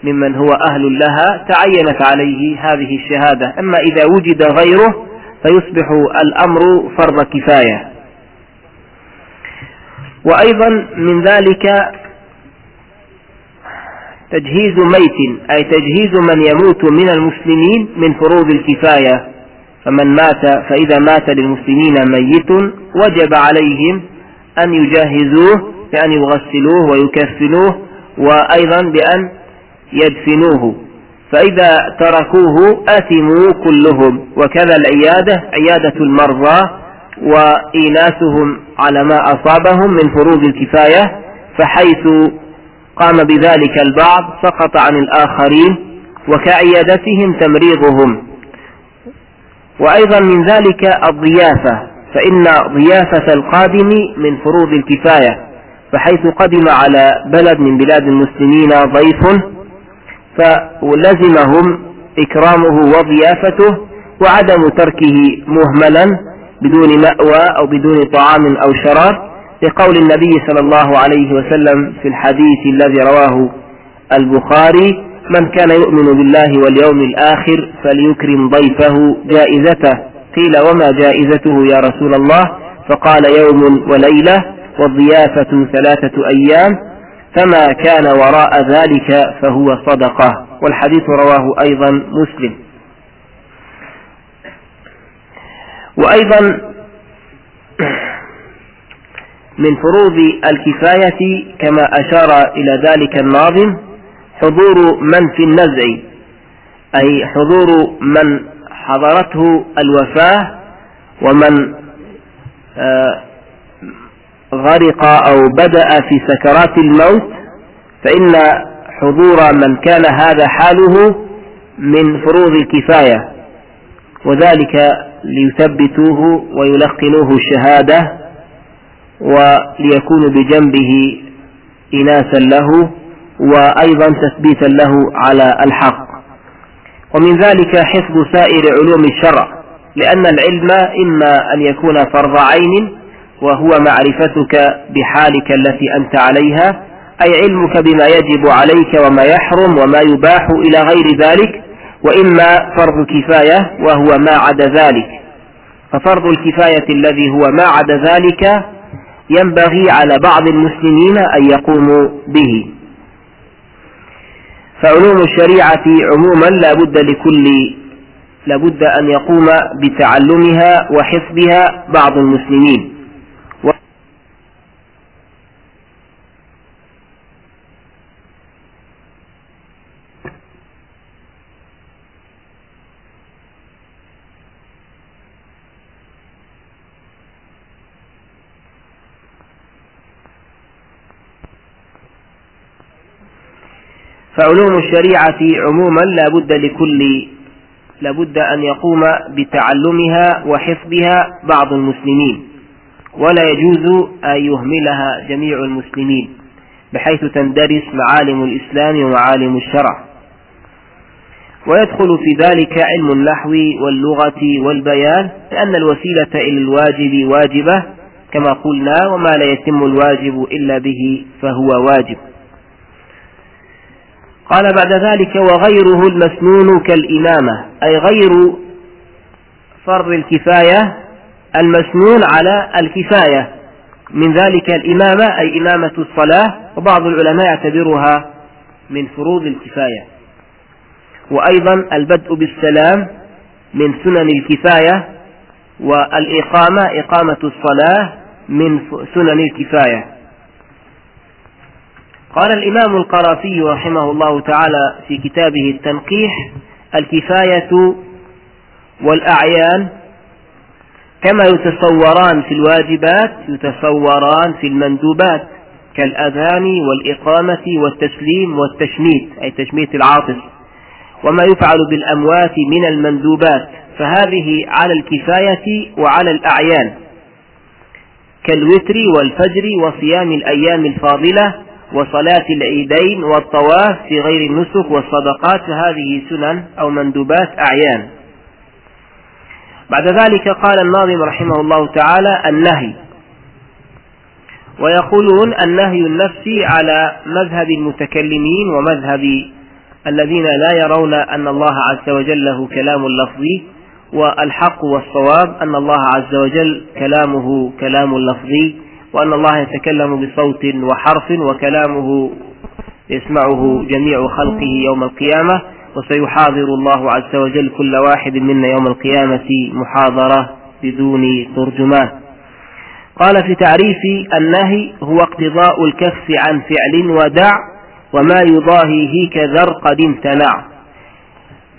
ممن هو أهل لها تعينت عليه هذه الشهادة. أما إذا وجد غيره فيصبح الأمر فرض كفاية. وأيضا من ذلك تجهيز ميت أي تجهيز من يموت من المسلمين من فروض الكفاية. فمن مات فإذا مات للمسلمين ميت وجب عليهم أن يجهزوه بأن يغسلوه ويكفنوه وأيضا بأن يدفنوه. فإذا تركوه أثموا كلهم. وكذا العيادة عيادة المرضى وإيناسهم على ما أصابهم من فروض الكفاية. فحيث قام بذلك البعض سقط عن الآخرين وكعيادتهم تمريضهم. وأيضا من ذلك الضيافة. فإن ضيافة القادم من فروض الكفاية. فحيث قدم على بلد من بلاد المسلمين ضيف فلزمهم إكرامه وضيافته وعدم تركه مهملا بدون مأوى أو بدون طعام أو شراب لقول النبي صلى الله عليه وسلم في الحديث الذي رواه البخاري من كان يؤمن بالله واليوم الآخر فليكرم ضيفه جائزته قيل وما جائزته يا رسول الله؟ فقال يوم وليلة والضيافة ثلاثة أيام فما كان وراء ذلك فهو صدقة والحديث رواه أيضا مسلم. وأيضا من فروض الكفاية كما أشار إلى ذلك الناظم حضور من في النزع أي حضور من حضرته الوفاة ومن آه، غرق أو بدأ في سكرات الموت فإن حضور من كان هذا حاله من فروض الكفاية وذلك ليثبتوه ويلقنوه الشهادة وليكونوا بجنبه إناسا له وأيضا تثبيتا له على الحق. ومن ذلك حفظ سائر علوم الشرع لأن العلم إما أن يكون فرض عين وهو معرفتك بحالك التي أنت عليها أي علمك بما يجب عليك وما يحرم وما يباح إلى غير ذلك وإما فرض كفاية وهو ما عدا ذلك. ففرض الكفاية الذي هو ما عدا ذلك ينبغي على بعض المسلمين أن يقوموا به. فعلوم الشريعة عموما لا بد لكل لا بد أن يقوم بتعلمها وحفظها بعض المسلمين. فعلوم الشريعة عموما لا بد لكل لا بد أن يقوم بتعلمها وحفظها بعض المسلمين ولا يجوز أن يهملها جميع المسلمين بحيث تندرس معالم الإسلام ومعالم الشرع. ويدخل في ذلك علم النحو واللغة والبيان لأن الوسيلة إلى الواجب واجبة كما قلنا وما لا يتم الواجب إلا به فهو واجب. قال بعد ذلك وغيره المسنون كالإمامة أي غير فرض الكفاية المسنون على الكفاية. من ذلك الإمامة أي إمامة الصلاة وبعض العلماء يعتبرها من فروض الكفاية. وأيضا البدء بالسلام من سنن الكفاية والإقامة إقامة الصلاة من سنن الكفاية. قال الإمام القرافي رحمه الله تعالى في كتابه التنقيح الكفاية والأعيان كما يتصوران في الواجبات يتصوران في المندوبات كالأذان والإقامة والتسليم والتشميت أي تشميت العاطف وما يفعل بالأموات من المندوبات فهذه على الكفاية وعلى الأعيان كالوتر والفجر وصيام الأيام الفاضلة وصلاة العيدين والطواف في غير النسك والصدقات فهذه سنن أو مندوبات أعيان. بعد ذلك قال الناظم رحمه الله تعالى النهي. ويقولون النهي النفسي على مذهب المتكلمين ومذهب الذين لا يرون أن الله عز وجل له كلام لفظي والحق والصواب أن الله عز وجل كلامه كلام لفظي وأن الله يتكلم بصوت وحرف وكلامه يسمعه جميع خلقه يوم القيامة وسيحاضر الله عز وجل كل واحد منا يوم القيامة محاضرة بدون ترجمان قال في تعريف النهي هو اقتضاء الكف عن فعل ودع وما يضاهيه كذر قد امتنع.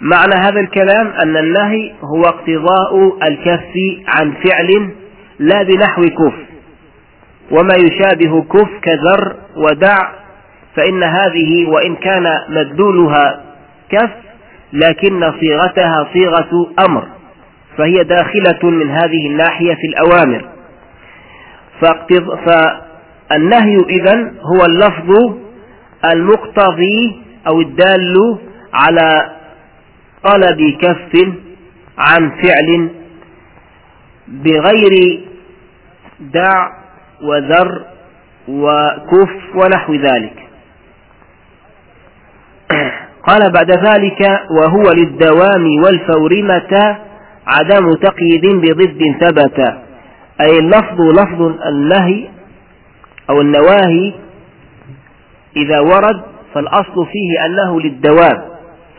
معنى هذا الكلام أن النهي هو اقتضاء الكف عن فعل لا بنحو كف وما يشابه كف كذر ودع فإن هذه وإن كان مدلولها كف لكن صيغتها صيغة أمر فهي داخلة من هذه الناحية في الأوامر. فالنهي إذن هو اللفظ المقتضي أو الدال على طلب كف عن فعل بغير دع وذر وكف ونحو ذلك. قال بعد ذلك وهو للدوام والفور متى عدم تقييد بضد ثبت. أي اللفظ لفظ النهي أو النواهي إذا ورد فالأصل فيه أنه للدوام.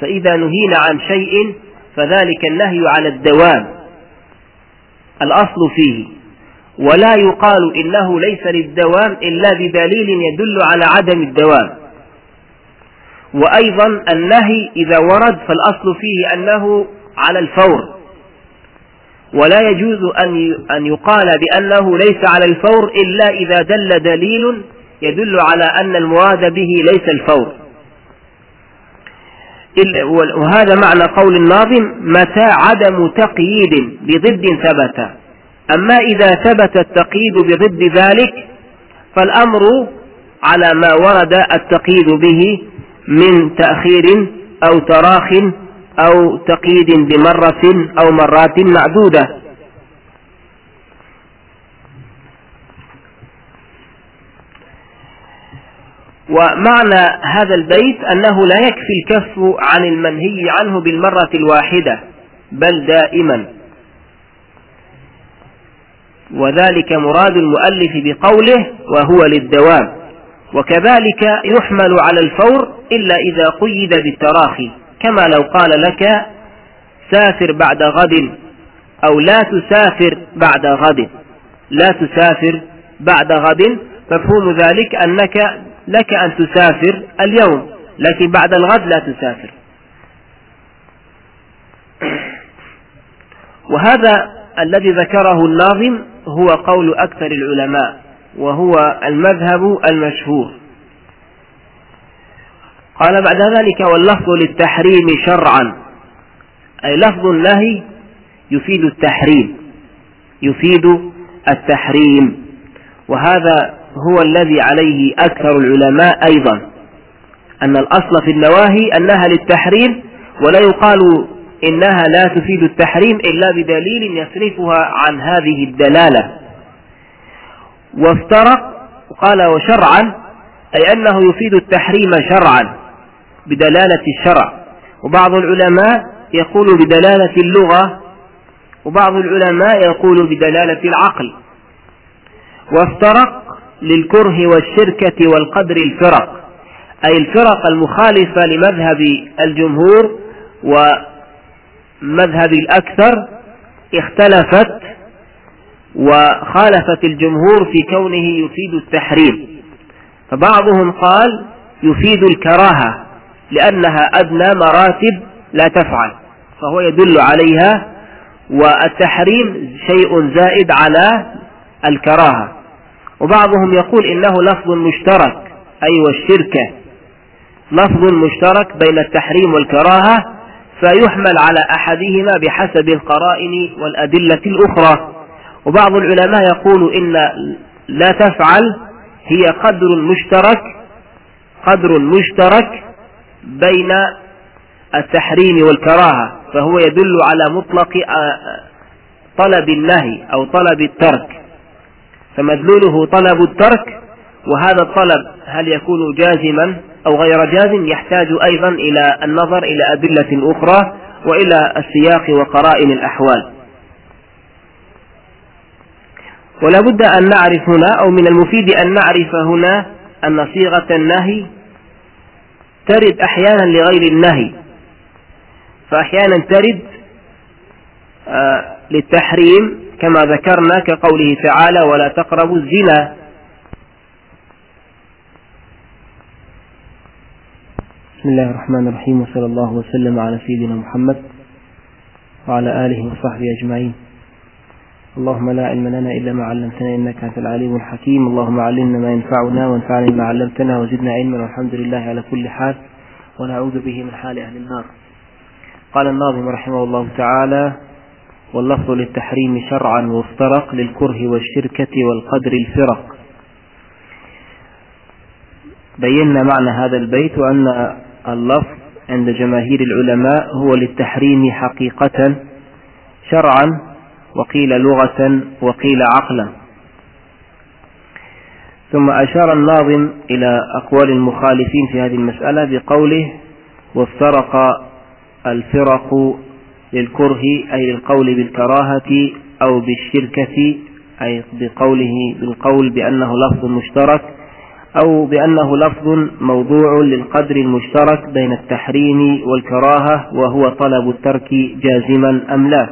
فإذا نهينا عن شيء فذلك النهي على الدوام. الأصل فيه. ولا يقال إنه ليس للدوام إلا بدليل يدل على عدم الدوام. وأيضا النهي إذا ورد فالأصل فيه أنه على الفور. ولا يجوز أن يقال بأنه ليس على الفور إلا إذا دل دليل يدل على أن المراد به ليس الفور. وهذا معنى قول الناظم متى عدم تقييد بضد ثبت. أما إذا ثبت التقييد بضد ذلك فالأمر على ما ورد التقييد به من تأخير أو تراخ أو تقييد بمرة أو مرات معدودة. ومعنى هذا البيت أنه لا يكفي الكف عن المنهي عنه بالمرة الواحدة بل دائما. وذلك مراد المؤلف بقوله وهو للدوام وكذلك يحمل على الفور إلا إذا قيد بالتراخي كما لو قال لك سافر بعد غد أو لا تسافر بعد غد لا تسافر بعد غد مفهوم ذلك أنك لك أن تسافر اليوم لكن بعد الغد لا تسافر. وهذا الذي ذكره الناظم هو قول أكثر العلماء وهو المذهب المشهور. قال بعد ذلك واللفظ للتحريم شرعا أي لفظ النهي يفيد التحريم يفيد التحريم. وهذا هو الذي عليه أكثر العلماء أيضا أن الأصل في النواهي أنها للتحريم ولا يقال إنها لا تفيد التحريم إلا بدليل يصرفها عن هذه الدلالة. وافترق قال وشرعا أي أنه يفيد التحريم شرعا بدلالة الشرع. وبعض العلماء يقول بدلالة اللغة وبعض العلماء يقول بدلالة العقل. وافترق للكره والشركة والقدر الفرق أي الفرق المخالفة لمذهب الجمهور ومذهب الأكثر اختلفت وخالفت الجمهور في كونه يفيد التحريم. فبعضهم قال يفيد الكراهة لأنها أدنى مراتب لا تفعل فهو يدل عليها والتحريم شيء زائد على الكراهة. وبعضهم يقول إنه لفظ مشترك أي والشركة لفظ مشترك بين التحريم والكراهة فيحمل على أحدهما بحسب القرائن والأدلة الأخرى. وبعض العلماء يقول إن لا تفعل هي قدر مشترك قدر مشترك بين التحريم والكراهة فهو يدل على مطلق طلب النهي أو طلب الترك. فمدلوله طلب الترك وهذا الطلب هل يكون جازما؟ أو غير جازم يحتاج أيضا إلى النظر إلى أدلة أخرى وإلى السياق وقرائن الأحوال. ولا بد أن نعرف هنا أو من المفيد أن نعرف هنا أن صيغة النهي ترد أحيانا لغير النهي فأحيانا ترد آه، للتحريم كما ذكرنا كقوله تعالى ولا تقربوا الزنا بسم الله الرحمن الرحيم وصلى الله وسلم على سيدنا محمد وعلى آله وصحبه أجمعين. اللهم لا علم لنا إلا ما علمتنا إنك أنت العليم الحكيم. اللهم علمنا ما ينفعنا وانفعنا ما علمتنا وزدنا علما. والحمد لله على كل حال ونعوذ به من حال أهل النار. قال الناظم رحمه الله تعالى واللفظ للتحريم شرعا وافترق للكره والشركة والقدر الفرق. بينا معنى هذا البيت وأن اللفظ عند جماهير العلماء هو للتحريم حقيقة شرعا وقيل لغة وقيل عقلا. ثم أشار الناظم إلى أقوال المخالفين في هذه المسألة بقوله وافترق الفرق للكره أي للقول بالكراهة أو بالشركة أي بقوله بالقول بأنه لفظ مشترك أو بأنه لفظ موضوع للقدر المشترك بين التحريم والكراهة وهو طلب الترك جازما أم لا.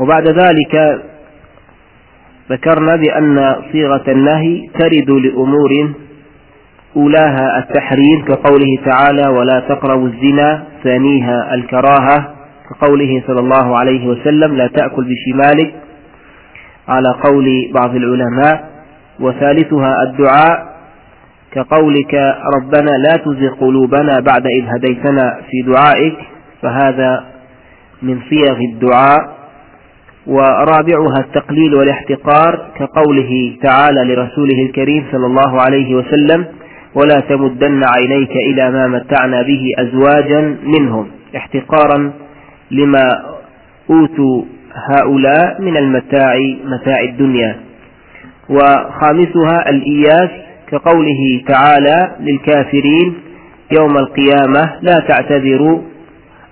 وبعد ذلك ذكرنا بأن صيغة النهي ترد لأمور أولاها التحريم كقوله تعالى ولا تقربوا الزنا ثانيها الكراهة كقوله صلى الله عليه وسلم لا تأكل بشمالك على قول بعض العلماء. وثالثها الدعاء كقولك ربنا لا تزغ قلوبنا بعد إذ هديتنا في دعائك فهذا من صيغ الدعاء. ورابعها التقليل والاحتقار كقوله تعالى لرسوله الكريم صلى الله عليه وسلم ولا تمدن عينيك إلى ما متعنا به أزواجا منهم. احتقارا لما أوتوا هؤلاء من المتاع متاع الدنيا. وخامسها الإياس كقوله تعالى للكافرين يوم القيامة لا تعتذروا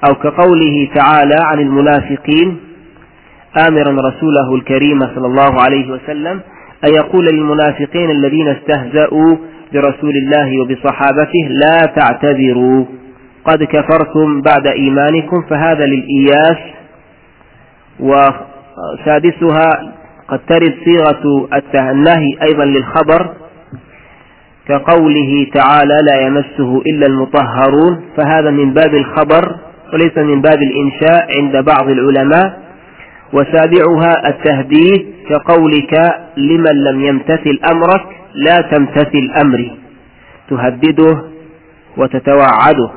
أو كقوله تعالى عن المنافقين آمرا رسوله الكريم صلى الله عليه وسلم أن يقول للمنافقين الذين استهزأوا برسول الله وبصحابته لا تعتذروا قد كفرتم بعد إيمانكم فهذا للإياس. وسادسها قد ترد صيغة النهي أيضا للخبر كقوله تعالى لا يمسه إلا المطهرون فهذا من باب الخبر وليس من باب الإنشاء عند بعض العلماء. وسابعها التهديد كقولك لمن لم يمتثل أمرك لا تمتثل أمري تهدده وتتوعده.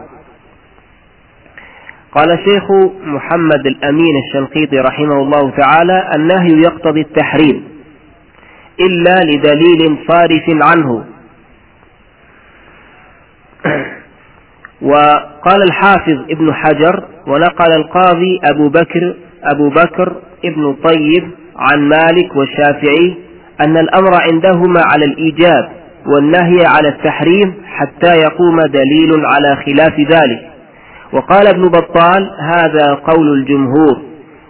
قال الشيخ محمد الأمين الشنقيطي رحمه الله تعالى النهي يقتضي التحريم إلا لدليل صارف عنه. وقال الحافظ ابن حجر ونقل القاضي أبو بكر أبو بكر ابن طيب عن مالك والشافعي أن الأمر عندهما على الإيجاب والنهي على التحريم حتى يقوم دليل على خلاف ذلك. وقال ابن بطال هذا قول الجمهور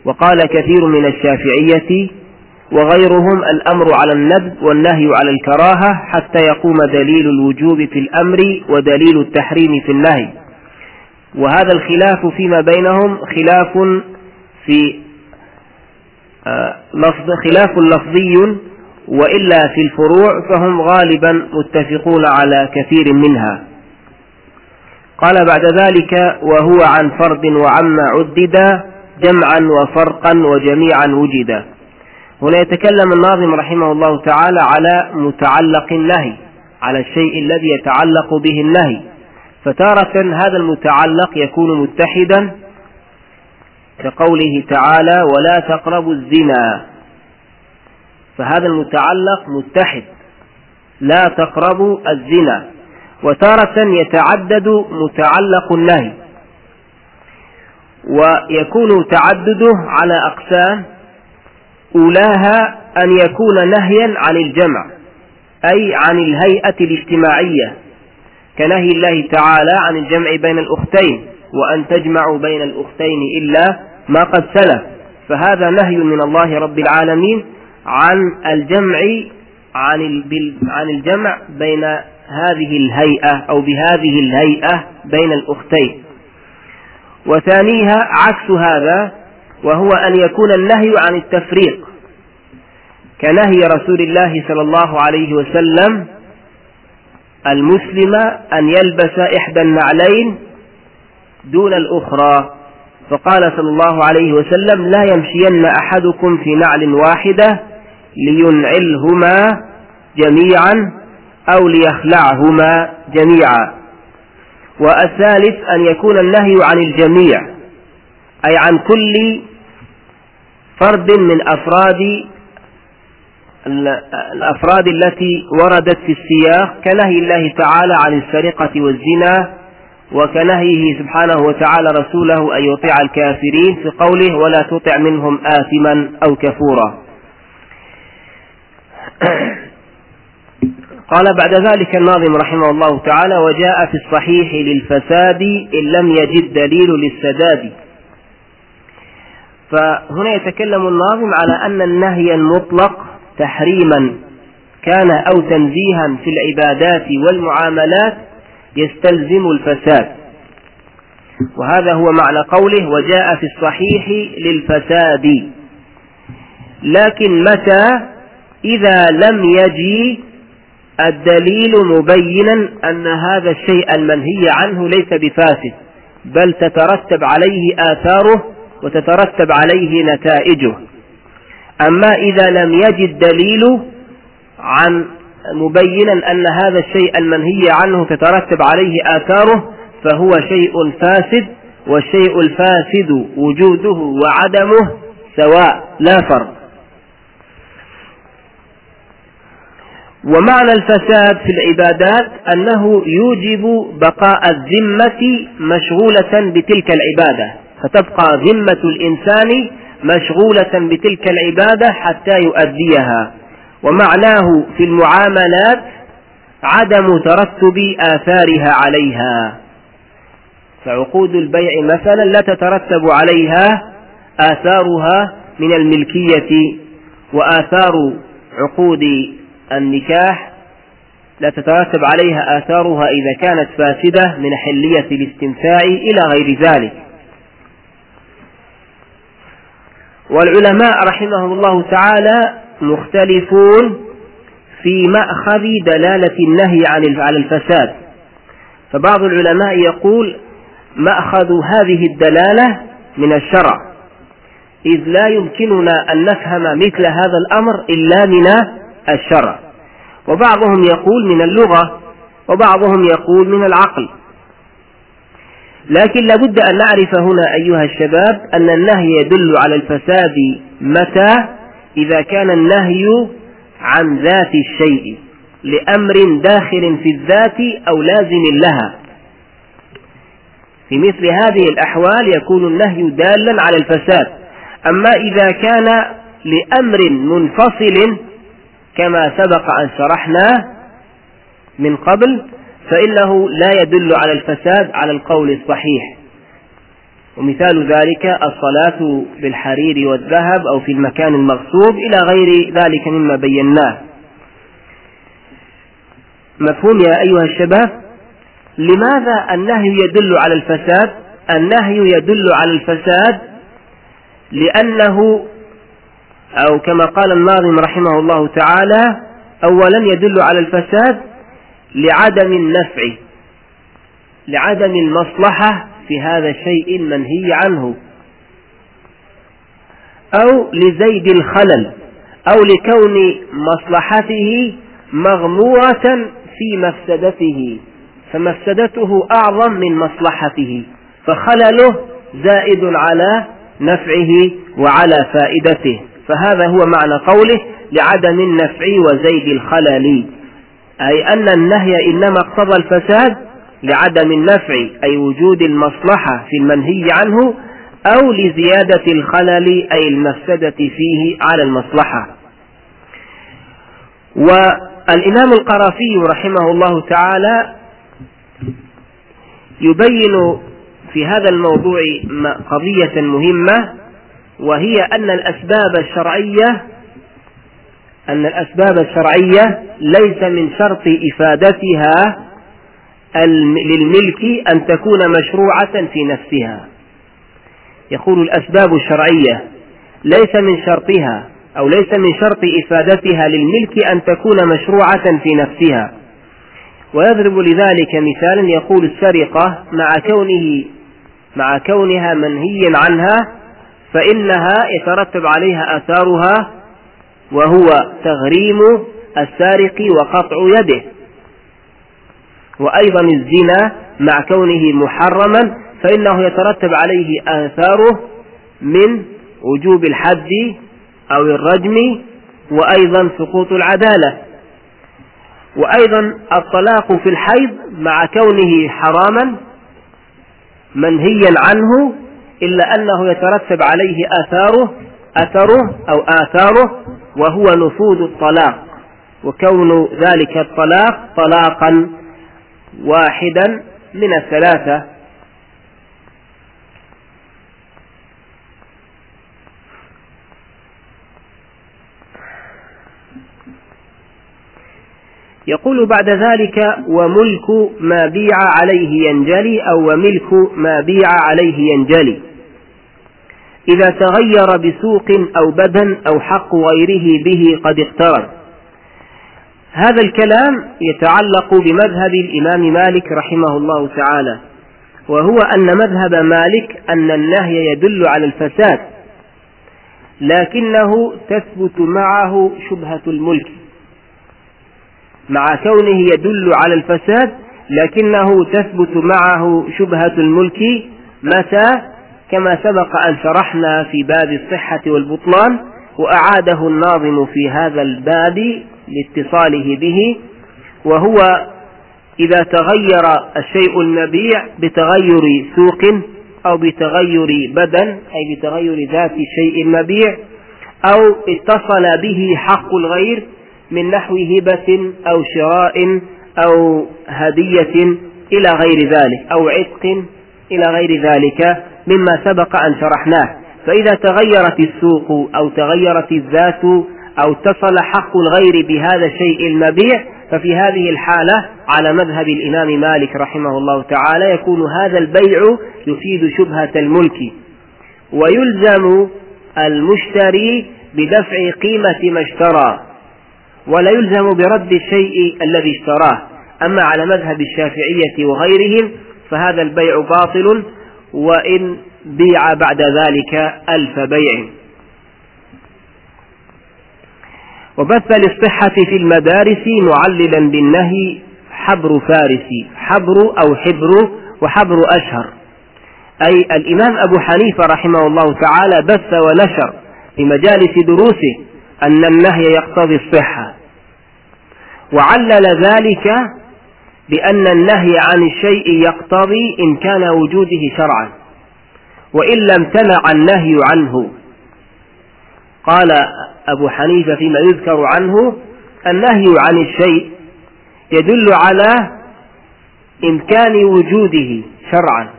وقال كثير من الشافعية وغيرهم الأمر على النبذ والنهي على الكراهة حتى يقوم دليل الوجوب في الأمر ودليل التحريم في النهي. وهذا الخلاف فيما بينهم خلاف في آه، لفظ خلاف لفظي وإلا في الفروع فهم غالبا متفقون على كثير منها. قال بعد ذلك وهو عن فرد وعما عدد جمعا وفرقا وجميعا وجدا هنا يتكلم الناظم رحمه الله تعالى على متعلق النهي على الشيء الذي يتعلق به النهي. فتارة هذا المتعلق يكون متحدا كقوله تعالى ولا تقربوا الزنا. فهذا المتعلق متحد لا تقربوا الزنا. وتارة يتعدد متعلق النهي ويكون تعدده على أقسام أولاها أن يكون نهيا عن الجمع أي عن الهيئة الاجتماعية كنهي الله تعالى عن الجمع بين الأختين وأن تجمعوا بين الأختين إلا ما قد سلف. فهذا نهي من الله رب العالمين عن الجمع عن الجمع بين هذه الهيئة أو بهذه الهيئة بين الأختين. وثانيها عكس هذا وهو أن يكون النهي عن التفريق كنهي رسول الله صلى الله عليه وسلم المسلم أن يلبس إحدى النعلين دون الأخرى. فقال صلى الله عليه وسلم لا يمشين أحدكم في نعل واحدة لينعلهما جميعا أو ليخلعهما جميعا. والثالث أن يكون النهي عن الجميع أي عن كل فرد من أفراد الأفراد التي وردت في السياق كنهي الله تعالى عن السرقة والزنا وكنهيه سبحانه وتعالى رسوله أن يطيع الكافرين في قوله ولا تطع منهم آثما أو كفورا. [CLEARS THROAT] قال بعد ذلك الناظم رحمه الله تعالى وجاء في الصحيح للفساد إن لم يجد دليل للسداد. فهنا يتكلم الناظم على أن النهي المطلق تحريما كان أو تنزيها في العبادات والمعاملات يستلزم الفساد. وهذا هو معنى قوله وجاء في الصحيح للفساد. لكن متى؟ إذا لم يجي الدليل مبينا أن هذا الشيء المنهي عنه ليس بفاسد بل تترتب عليه آثاره وتترتب عليه نتائجه. أما إذا لم يجد دليل عن مبينا أن هذا الشيء المنهي عنه تترتب عليه آثاره فهو شيء فاسد والشيء الفاسد وجوده وعدمه سواء لا فرق. ومعنى الفساد في العبادات أنه يوجب بقاء الذمة مشغولة بتلك العبادة فتبقى ذمة الإنسان مشغولة بتلك العبادة حتى يؤديها. ومعناه في المعاملات عدم ترتب آثارها عليها. فعقود البيع مثلا لا تترتب عليها آثارها من الملكية وآثار عقود النكاح لا تترتب عليها آثارها إذا كانت فاسدة من حلية الاستمتاع إلى غير ذلك. والعلماء رحمهم الله تعالى مختلفون في مأخذ دلالة النهي عن على الفساد. فبعض العلماء يقول مأخذ هذه الدلالة من الشرع. إذ لا يمكننا أن نفهم مثل هذا الأمر إلا من الشرع. وبعضهم يقول من اللغة وبعضهم يقول من العقل. لكن لابد أن نعرف هنا أيها الشباب أن النهي يدل على الفساد متى؟ إذا كان النهي عن ذات الشيء لأمر داخل في الذات أو لازم لها. في مثل هذه الأحوال يكون النهي دالا على الفساد. أما إذا كان لأمر منفصل كما سبق أن شرحنا من قبل فإنه لا يدل على الفساد على القول الصحيح. ومثال ذلك الصلاة بالحرير والذهب أو في المكان المغصوب إلى غير ذلك مما بيناه. مفهوم يا أيها الشباب؟ لماذا النهي يدل على الفساد؟ النهي يدل على الفساد لأنه أو كما قال الناظم رحمه الله تعالى أولا يدل على الفساد لعدم النفع لعدم المصلحة في هذا الشيء المنهي عنه أو لزيد الخلل أو لكون مصلحته مغمورة في مفسدته فمفسدته أعظم من مصلحته فخلله زائد على نفعه وعلى فائدته. فهذا هو معنى قوله لعدم النفع وزيد الخلل. أي أن النهي إنما اقتضى الفساد لعدم النفع أي وجود المصلحة في المنهي عنه أو لزيادة الخلل أي المفسدة فيه على المصلحة. والإمام القرافي رحمه الله تعالى يبين في هذا الموضوع قضية مهمة وهي أن الأسباب الشرعية أن الأسباب الشرعية ليس من شرط إفادتها للملك أن تكون مشروعة في نفسها. يقول الأسباب الشرعية ليس من شرطها أو ليس من شرط إفادتها للملك أن تكون مشروعة في نفسها. ويضرب لذلك مثالا يقول السرقة مع كونه مع كونها منهيا عنها فإنها يترتب عليها آثارها وهو تغريم السارق وقطع يده. وأيضا الزنا مع كونه محرما فإنه يترتب عليه آثاره من وجوب الحد أو الرجم وأيضا سقوط العدالة. وأيضا الطلاق في الحيض مع كونه حراما منهيا عنه إلا أنه يترتب عليه آثاره أثره أو آثاره وهو نفوذ الطلاق وكون ذلك الطلاق طلاقا واحدا من الثلاثة. يقول بعد ذلك وملك ما بيع عليه ينجلي أو وملك ما بيع عليه ينجلي إذا تغير بسوق أو بدن أو حق غيره به قد اقترن. هذا الكلام يتعلق بمذهب الإمام مالك رحمه الله تعالى وهو أن مذهب مالك أن النهي يدل على الفساد لكنه تثبت معه شبهة الملك. مع كونه يدل على الفساد لكنه تثبت معه شبهة الملك متى؟ كما سبق أن شرحنا في باب الصحة والبطلان وأعاده الناظم في هذا الباب لاتصاله به وهو إذا تغير الشيء المبيع بتغير سوق أو بتغير بدن أي بتغير ذات الشيء المبيع أو اتصل به حق الغير من نحو هبة أو شراء أو هدية إلى غير ذلك أو عتق إلى غير ذلك مما سبق أن شرحناه. فإذا تغيرت السوق أو تغيرت الذات أو اتصل حق الغير بهذا الشيء المبيع ففي هذه الحالة على مذهب الإمام مالك رحمه الله تعالى يكون هذا البيع يفيد شبهة الملك. ويلزم المشتري بدفع قيمة ما اشترى ولا يلزم برد الشيء الذي اشتراه. أما على مذهب الشافعية وغيرهم فهذا البيع باطل وإن بيع بعد ذلك ألف بيع. وبث للصحة في المدارس معللا بالنهي حبر فارسي حبر أو حبر وحبر أشهر. أي الإمام أبو حنيفة رحمه الله تعالى بث ونشر في مجالس دروسه أن النهي يقتضي الصحة. وعلل ذلك بأن النهي عن الشيء يقتضي إمكان وجوده شرعا وإن لم تنع النهي عنه. قال أبو حنيفة فيما يذكر عنه النهي عن الشيء يدل على إمكان وجوده شرعا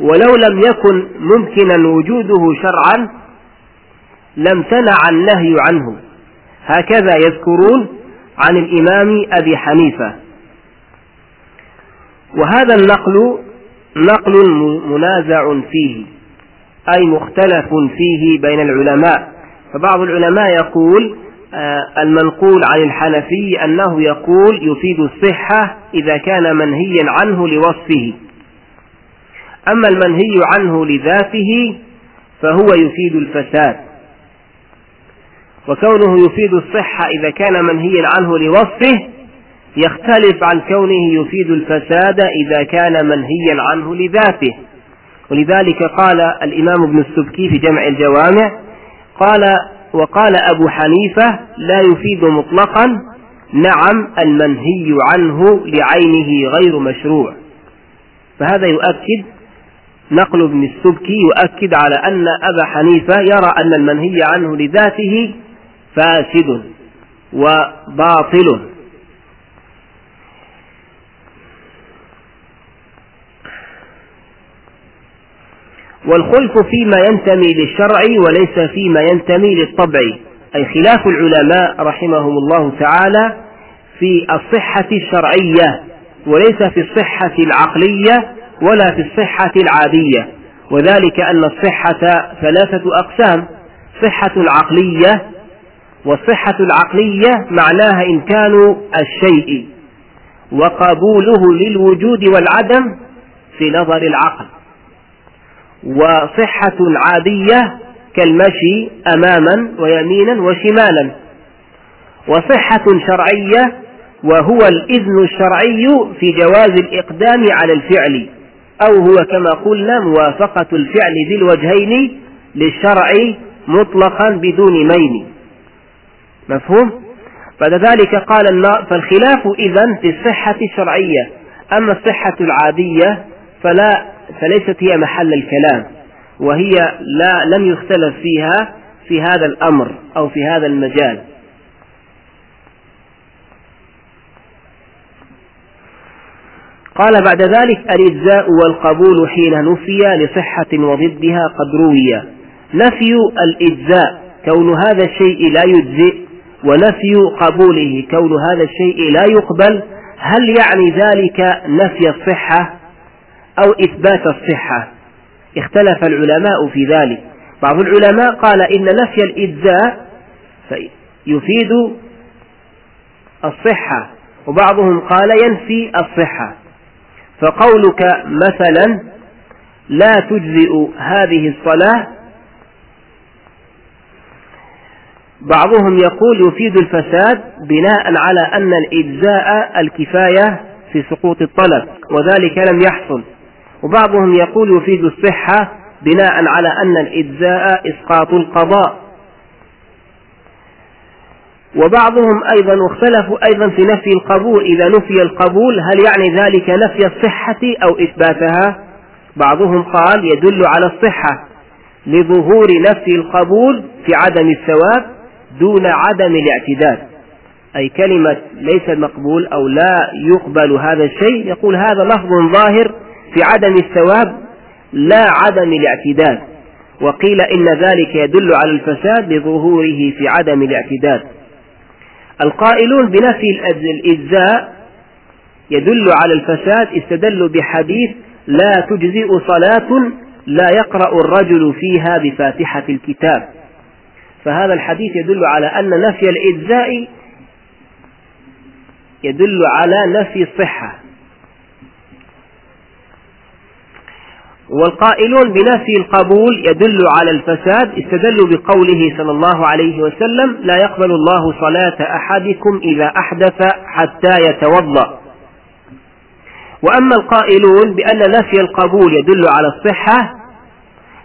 ولو لم يكن ممكنا وجوده شرعا لم تنع النهي عنه. هكذا يذكرون عن الإمام أبي حنيفة. وهذا النقل نقل منازع فيه أي مختلف فيه بين العلماء. فبعض العلماء يقول آه، المنقول عن الحنفي أنه يقول يفيد الصحة إذا كان منهيا عنه لوصفه. أما المنهي عنه لذاته فهو يفيد الفساد. وكونه يفيد الصحة إذا كان منهيا عنه لوصفه يختلف عن كونه يفيد الفساد إذا كان منهيا عنه لذاته. ولذلك قال الإمام ابن السبكي في جمع الجوامع قال وقال أبو حنيفة لا يفيد مطلقا نعم المنهي عنه لعينه غير مشروع. فهذا يؤكد نقل ابن السبكي يؤكد على أن أبا حنيفة يرى أن المنهي عنه لذاته فاسد وباطل. والخلف فيما ينتمي للشرع وليس فيما ينتمي للطبع. أي خلاف العلماء رحمهم الله تعالى في الصحة الشرعية وليس في الصحة العقلية ولا في الصحة العادية. وذلك أن الصحة ثلاثة أقسام صحة عقلية والصحة العقلية معناها إمكان الشيء وقبوله للوجود والعدم في نظر العقل. وصحة عادية كالمشي أماما ويمينا وشمالا. وصحة شرعية وهو الإذن الشرعي في جواز الإقدام على الفعل أو هو كما قلنا موافقة الفعل ذي الوجهين للشرع مطلقا بدون مين مفهوم؟ بعد ذلك قال فالخلاف إذا في الصحة الشرعية. أما الصحة العادية فلا فليست هي محل الكلام وهي لا لم يختلف فيها في هذا الأمر أو في هذا المجال. قال بعد ذلك الإجزاء والقبول حين نفي لصحة وضدها قد روي. نفي الإجزاء كون هذا الشيء لا يجزئ ونفي قبوله كون هذا الشيء لا يقبل. هل يعني ذلك نفي الصحة؟ أو إثبات الصحة. اختلف العلماء في ذلك. بعض العلماء قال إن نفي الإجزاء يفيد الصحة وبعضهم قال ينفي الصحة. فقولك مثلا لا تجزئ هذه الصلاة. بعضهم يقول يفيد الفساد بناء على أن الإجزاء الكفاية في سقوط الطلب وذلك لم يحصل. وبعضهم يقول يفيد الصحة بناء على أن الإجزاء إسقاط القضاء. وبعضهم أيضا اختلفوا أيضا في نفي القبول إذا نفي القبول هل يعني ذلك نفي الصحة أو إثباتها؟ بعضهم قال يدل على الصحة لظهور نفي القبول في عدم الثواب دون عدم الاعتداد أي كلمة ليس مقبول أو لا يقبل هذا الشيء يقول هذا لفظ ظاهر في عدم الثواب لا عدم الاعتداد وقيل إن ذلك يدل على الفساد لظهوره في عدم الاعتداد القائلون بنفي الإجزاء يدل على الفساد استدلوا بحديث لا تجزئ صلاة لا يقرأ الرجل فيها بفاتحة الكتاب. فهذا الحديث يدل على أن نفي الإجزاء يدل على نفي الصحة. والقائلون بنفي القبول يدل على الفساد استدلوا بقوله صلى الله عليه وسلم لا يقبل الله صلاة أحدكم إذا أحدث حتى يتوضأ. وأما القائلون بأن نفي القبول يدل على الصحة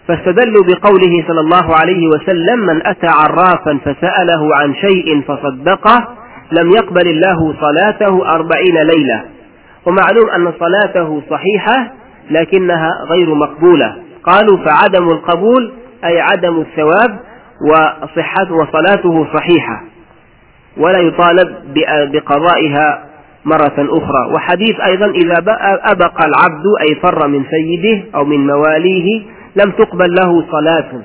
فاستدلوا بقوله صلى الله عليه وسلم من أتى عرافا فسأله عن شيء فصدقه لم يقبل الله صلاته أربعين ليلة. ومعلوم أن صلاته صحيحة لكنها غير مقبولة. قالوا فعدم القبول أي عدم الثواب وصحة وصلاته صحيحة ولا يطالب بقضائها مرة أخرى. وحديث أيضا إذا أبق العبد أي فر من سيده أو من مواليه لم تقبل له صلاة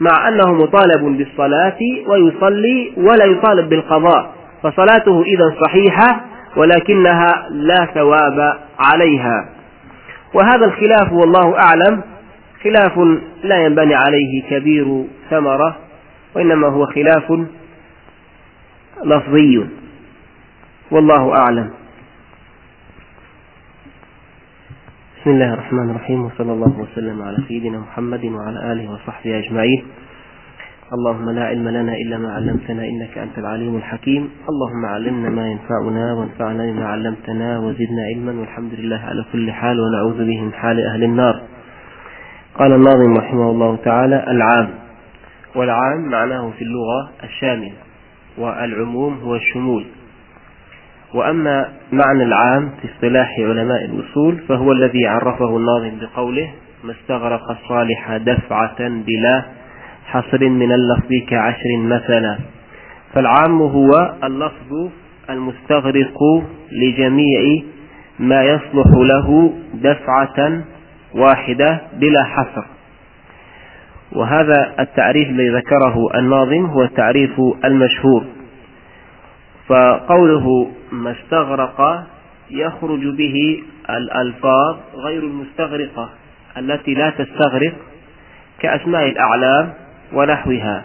مع أنه مطالب بالصلاة ويصلي ولا يطالب بالقضاء فصلاته إذا صحيحة ولكنها لا ثواب عليها. وهذا الخلاف والله أعلم خلاف لا ينبني عليه كبير ثمرة وإنما هو خلاف لفظي والله أعلم. بسم الله الرحمن الرحيم وصلى الله وسلم على سيدنا محمد وعلى آله وصحبه أجمعين. اللهم لا علم لنا إلا ما علمتنا إنك أنت العليم الحكيم. اللهم علمنا ما ينفعنا وانفعنا بما علمتنا وزدنا علما والحمد لله على كل حال ونعوذ به من حال أهل النار. قال الناظم رحمه الله تعالى العام. والعام معناه في اللغة الشامل والعموم هو الشمول. وأما معنى العام في اصطلاح علماء الأصول فهو الذي عرفه الناظم بقوله ما استغرق الصالح دفعة بلا حصر من اللفظ كعشر مثلا. فالعام هو اللفظ المستغرق لجميع ما يصلح له دفعة واحدة بلا حصر. وهذا التعريف الذي ذكره الناظم هو التعريف المشهور. فقوله ما استغرق يخرج به الألفاظ غير المستغرقة التي لا تستغرق كأسماء الأعلام ونحوها.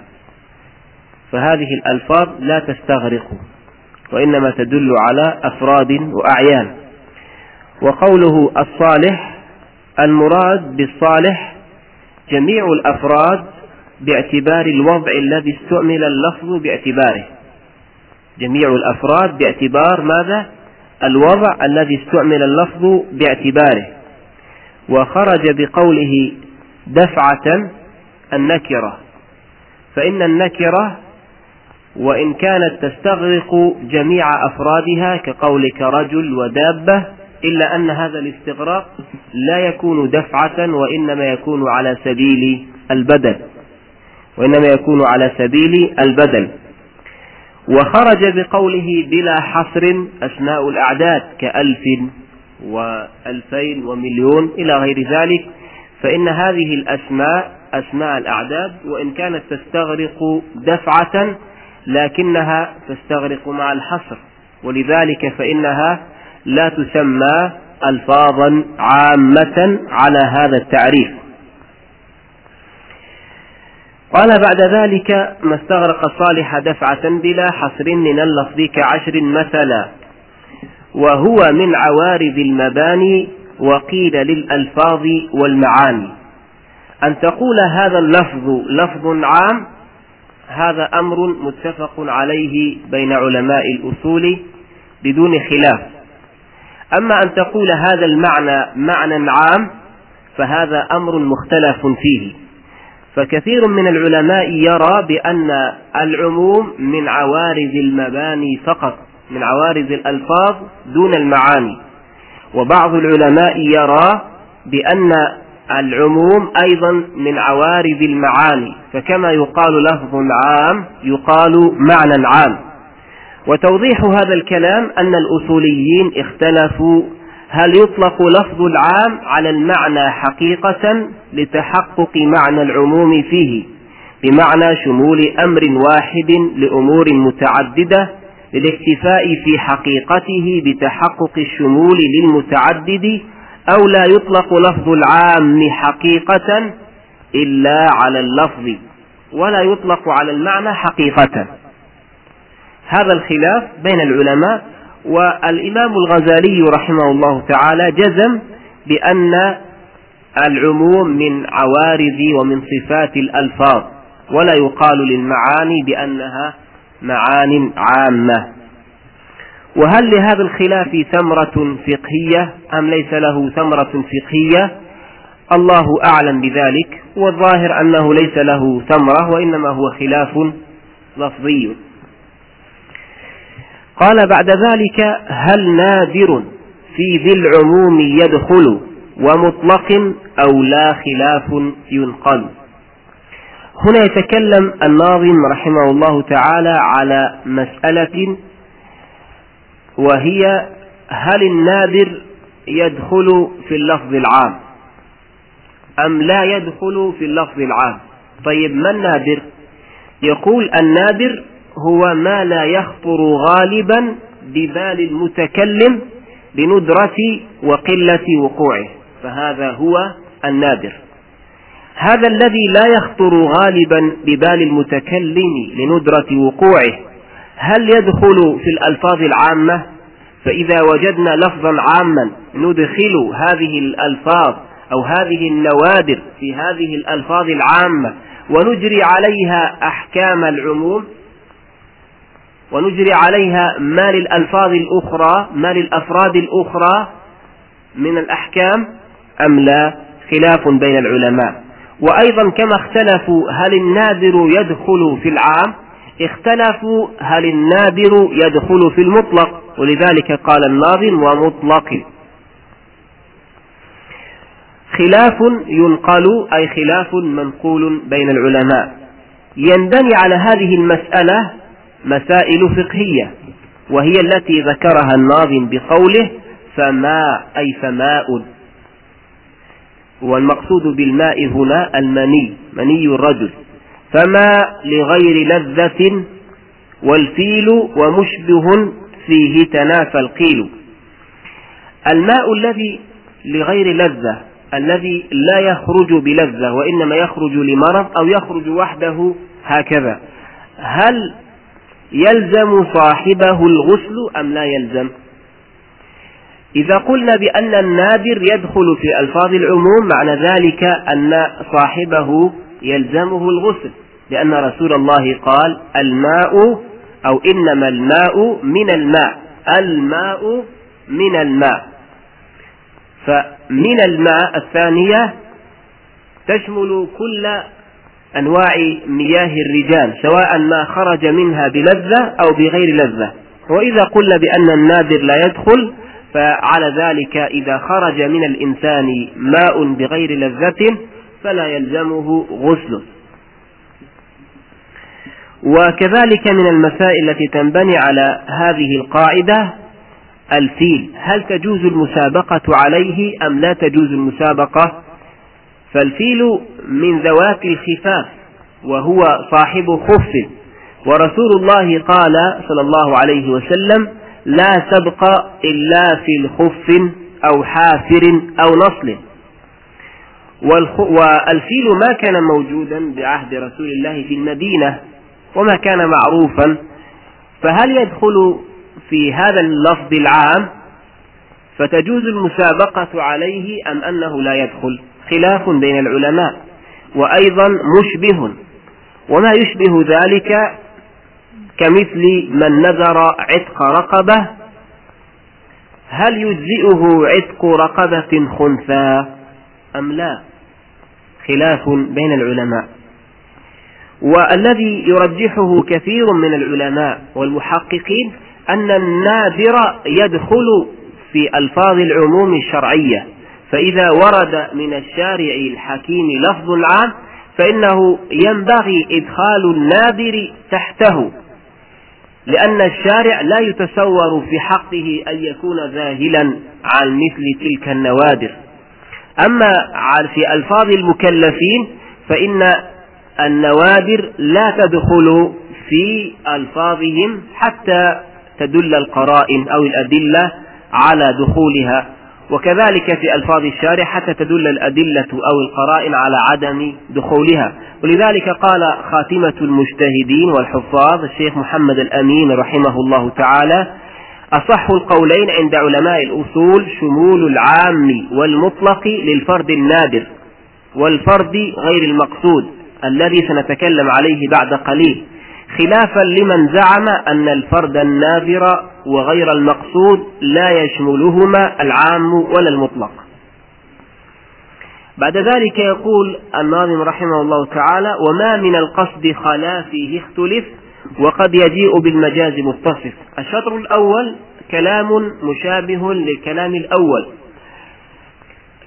فهذه الألفاظ لا تستغرق وإنما تدل على أفراد وأعيان. وقوله الصالح المراد بالصالح جميع الأفراد باعتبار الوضع الذي استعمل اللفظ باعتباره. جميع الأفراد باعتبار ماذا؟ الوضع الذي استعمل اللفظ باعتباره. وخرج بقوله دفعة النكرة. فإن النكرة وإن كانت تستغرق جميع أفرادها كقولك رجل ودابة إلا أن هذا الاستغراق لا يكون دفعة وإنما يكون على سبيل البدل. وإنما يكون على سبيل البدل. وخرج بقوله بلا حصر أسماء الأعداد كألف وألفين ومليون إلى غير ذلك فإن هذه الأسماء أسماء الأعداد وإن كانت تستغرق دفعة لكنها تستغرق مع الحصر. ولذلك فإنها لا تسمى ألفاظا عامة على هذا التعريف. قال بعد ذلك ما استغرق الصالح دفعة بلا حصر من اللفظ كعشر مثلا وهو من عوارض المباني وقيل للألفاظ والمعاني. أن تقول هذا اللفظ لفظ عام هذا أمر متفق عليه بين علماء الأصول بدون خلاف. أما أن تقول هذا المعنى معنى عام فهذا أمر مختلف فيه. فكثير من العلماء يرى بأن العموم من عوارض المباني فقط من عوارض الألفاظ دون المعاني. وبعض العلماء يرى بأن العموم أيضا من عوارض المعاني فكما يقال لفظ عام يقال معنى عام. وتوضيح هذا الكلام أن الأصوليين اختلفوا هل يطلق لفظ العام على المعنى حقيقة لتحقق معنى العموم فيه بمعنى شمول أمر واحد لأمور متعددة للاكتفاء في حقيقته بتحقق الشمول للمتعدد أو لا يطلق لفظ العام حقيقة إلا على اللفظ ولا يطلق على المعنى حقيقة. هذا الخلاف بين العلماء والإمام الغزالي رحمه الله تعالى جزم بأن العموم من عوارض ومن صفات الألفاظ ولا يقال للمعاني بأنها معان عامة. وهل لهذا الخلاف ثمرة فقهية أم ليس له ثمرة فقهية؟ الله أعلم بذلك والظاهر أنه ليس له ثمرة وإنما هو خلاف لفظي. قال بعد ذلك هل نادر في ذي العموم يدخل ومطلق أو لا خلاف ينقل؟ هنا يتكلم الناظم رحمه الله تعالى على مسألة وهي هل النادر يدخل في اللفظ العام؟ أم لا يدخل في اللفظ العام؟ طيب ما النادر؟ يقول النادر هو ما لا يخطر غالبا ببال المتكلم لندرة وقلة وقوعه فهذا هو النادر. هذا الذي لا يخطر غالبا ببال المتكلم لندرة وقوعه هل يدخل في الألفاظ العامة؟ فإذا وجدنا لفظا عاما ندخل هذه الألفاظ أو هذه النوادر في هذه الألفاظ العامة ونجري عليها أحكام العموم ونجري عليها ما للألفاظ الأخرى ما للأفراد الأخرى من الأحكام أم لا؟ خلاف بين العلماء. وأيضا كما اختلفوا هل النادر يدخل في العام؟ اختلفوا هل النادر يدخل في المطلق؟ ولذلك قال الناظم ومطلق. خلاف ينقل أي خلاف منقول بين العلماء. ينبني على هذه المسألة مسائل فقهية وهي التي ذكرها الناظم بقوله فما أي فماء والمقصود بالماء هنا المني مني الرجل. فما لغير لذة والفيل ومشبه فيه تنافى القيل. الماء الذي لغير لذة الذي لا يخرج بلذة وإنما يخرج لمرض أو يخرج وحده هكذا. هل يلزم صاحبه الغسل أم لا يلزم؟ إذا قلنا بأن النادر يدخل في ألفاظ العموم معنى ذلك أن صاحبه يلزمه الغسل. لأن رسول الله قال الماء أو إنما الماء من الماء. الماء من الماء. فمن الماء الثانية تشمل كل أنواع مياه الرجال سواء ما خرج منها بلذة أو بغير لذة. وإذا قلنا بأن النادر لا يدخل فعلى ذلك إذا خرج من الإنسان ماء بغير لذة فلا يلزمه غسل وكذلك من المسائل التي تنبني على هذه القاعدة الفيل. هل تجوز المسابقة عليه أم لا تجوز المسابقة؟ فالفيل من ذوات الخفاف وهو صاحب خف. ورسول الله قال صلى الله عليه وسلم لا سبق إلا في الخف أو حافر أو نصل. والفيل ما كان موجودا بعهد رسول الله في المدينة وما كان معروفا فهل يدخل في هذا اللفظ العام فتجوز المسابقة عليه أم أنه لا يدخل؟ خلاف بين العلماء وأيضا مشبه. وما يشبه ذلك كمثل من نذر عتق رقبة. هل يجزئه عتق رقبة خنثى أم لا؟ خلاف بين العلماء. والذي يرجحه كثير من العلماء والمحققين أن النادر يدخل في ألفاظ العموم الشرعية. فإذا ورد من الشارع الحكيم لفظ عام فإنه ينبغي إدخال النادر تحته لأن الشارع لا يتصور في حقه أن يكون ذاهلا عن مثل تلك النوادر. أما في ألفاظ المكلفين فإن النوادر لا تدخل في ألفاظهم حتى تدل القرائن أو الأدلة على دخولها. وكذلك في ألفاظ الشارع حتى تدل الأدلة أو القرائن على عدم دخولها. ولذلك قال خاتمة المجتهدين والحفاظ الشيخ محمد الأمين رحمه الله تعالى أصح القولين عند علماء الأصول شمول العام والمطلق للفرد النادر والفرد غير المقصود. الذي سنتكلم عليه بعد قليل خلافا لمن زعم أن الفرد النادر وغير المقصود لا يشملهما العام ولا المطلق. بعد ذلك يقول الناظم رحمه الله تعالى وما من القصد خلا فيه اختلف وقد يجيء بالمجاز متصف. الشطر الأول كلام مشابه للكلام الأول.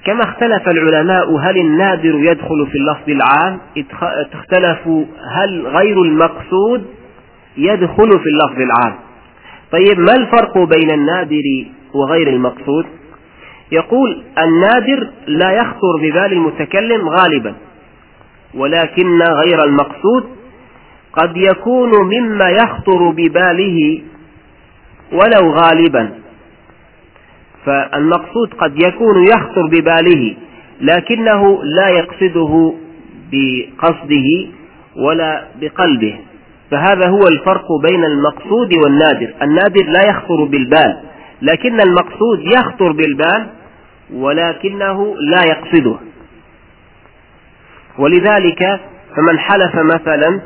كما اختلف العلماء هل النادر يدخل في اللفظ العام؟ اختلفوا هل غير المقصود يدخل في اللفظ العام؟ طيب ما الفرق بين النادر وغير المقصود؟ يقول النادر لا يخطر ببال المتكلم غالبا ولكن غير المقصود قد يكون مما يخطر بباله ولو غالبا. فالمقصود قد يكون يخطر بباله لكنه لا يقصده بقصده ولا بقلبه. فهذا هو الفرق بين المقصود والنادر. النادر لا يخطر بالبال لكن المقصود يخطر بالبال ولكنه لا يقصده. ولذلك فمن حلف مثلا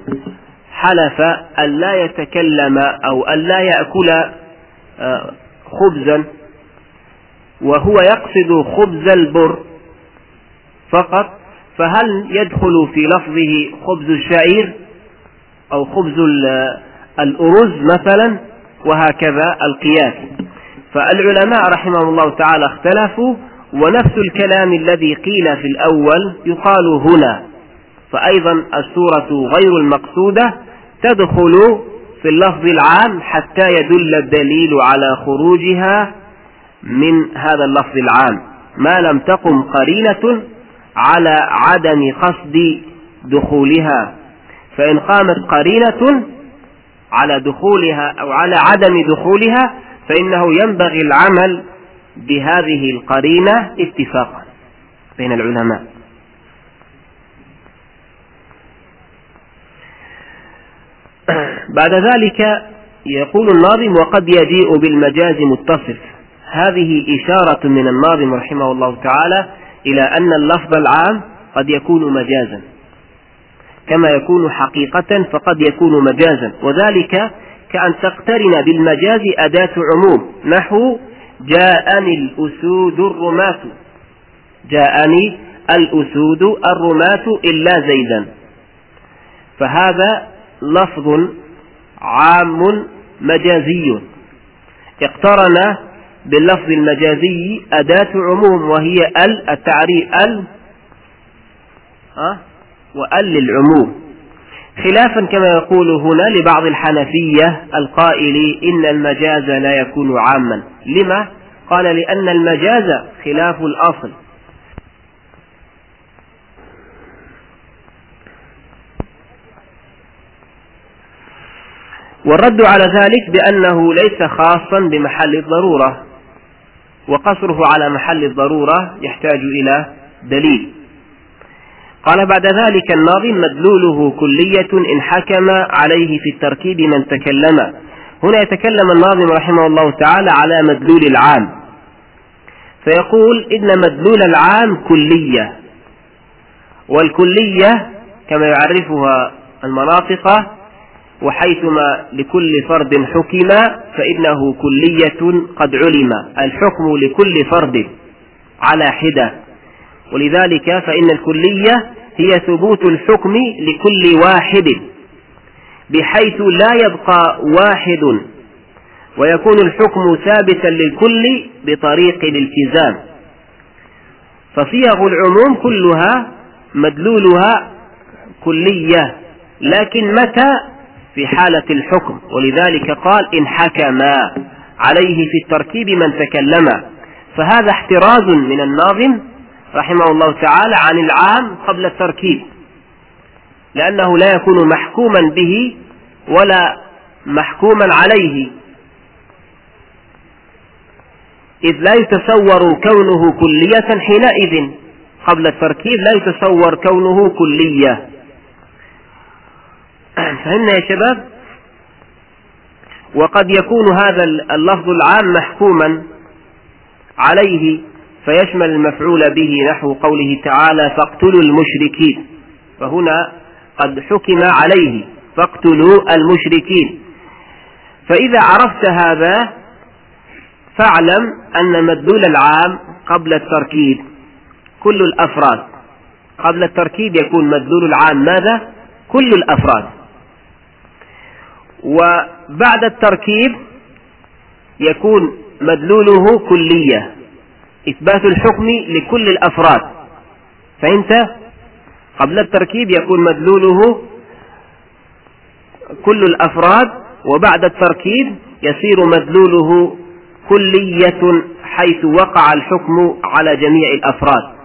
حلف أن لا يتكلم أو أن لا يأكل آه، خبزا وهو يقصد خبز البر فقط فهل يدخل في لفظه خبز الشعير أو خبز الأرز مثلا؟ وهكذا القياس. فالعلماء رحمهم الله تعالى اختلفوا ونفس الكلام الذي قيل في الأول يقال هنا. فأيضا السورة غير المقصودة تدخل في اللفظ العام حتى يدل الدليل على خروجها من هذا اللفظ العام. ما لم تقم قرينة على عدم قصد دخولها. فإن قامت قرينة على دخولها أو على عدم دخولها فإنه ينبغي العمل بهذه القرينة اتفاقا بين العلماء. بعد ذلك يقول الناظم وقد يجيء بالمجاز متصف. هذه إشارة من الناظم رحمه الله تعالى إلى أن اللفظ العام قد يكون مجازا. كما يكون حقيقة فقد يكون مجازا. وذلك كأن تقترن بالمجاز أداة عموم. نحو جاءني الأسود الرماة. جاءني الأسود الرماة إلا زيدا. فهذا لفظ عام مجازي. اقترن باللفظ المجازي أداة عموم وهي ال التعريف ال وأل للعموم. خلافا كما يقول هنا لبعض الحنفية القائل إن المجاز لا يكون عاما. لما؟ قال لأن المجاز خلاف الأصل. والرد على ذلك بأنه ليس خاصا بمحل الضرورة. وقصره على محل الضرورة يحتاج إلى دليل. قال بعد ذلك الناظم مدلوله كلية إن حكم عليه في التركيب من تكلم. هنا يتكلم الناظم رحمه الله تعالى على مدلول العام. فيقول إن مدلول العام كلية. والكلية كما يعرفها المناطق وحيثما لكل فرد حكم فإنه كلية قد علم. الحكم لكل فرد على حدة. ولذلك فإن الكلية هي ثبوت الحكم لكل واحد بحيث لا يبقى واحد ويكون الحكم ثابتا للكل بطريق الالتزام. فصيغ العموم كلها مدلولها كلية لكن متى في حالة الحكم. ولذلك قال إن حكم عليه في التركيب من تكلم. فهذا احتراز من الناظم رحمه الله تعالى عن العام قبل التركيب. لأنه لا يكون محكوما به ولا محكوما عليه. إذ لا يتصور كونه كلية حينئذ. قبل التركيب لا يتصور كونه كلية. [CLEARS THROAT] فهمنا يا شباب؟ وقد يكون هذا اللفظ العام محكوما عليه فيشمل المفعول به نحو قوله تعالى فاقتلوا المشركين. فهنا قد حكم عليه فاقتلوا المشركين. فإذا عرفت هذا فاعلم أن مدلول العام قبل التركيب كل الأفراد. قبل التركيب يكون مدلول العام ماذا؟ كل الأفراد. وبعد التركيب يكون مدلوله كلية إثبات الحكم لكل الأفراد فهمت؟ قبل التركيب يكون مدلوله كل الأفراد وبعد التركيب يصير مدلوله كلية حيث وقع الحكم على جميع الأفراد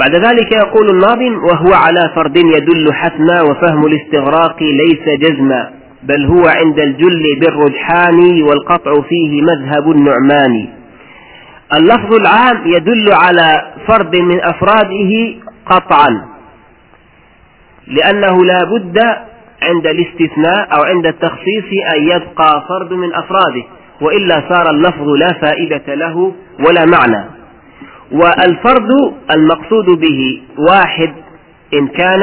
بعد ذلك يقول الناظم وهو على فرد يدل حتما وفهم الاستغراق ليس جزما بل هو عند الجل بالرجحان والقطع فيه مذهب النعمان. اللفظ العام يدل على فرد من أفراده قطعا لأنه لا بد عند الاستثناء أو عند التخصيص أن يبقى فرد من أفراده وإلا صار اللفظ لا فائدة له ولا معنى. والفرد المقصود به واحد إن كان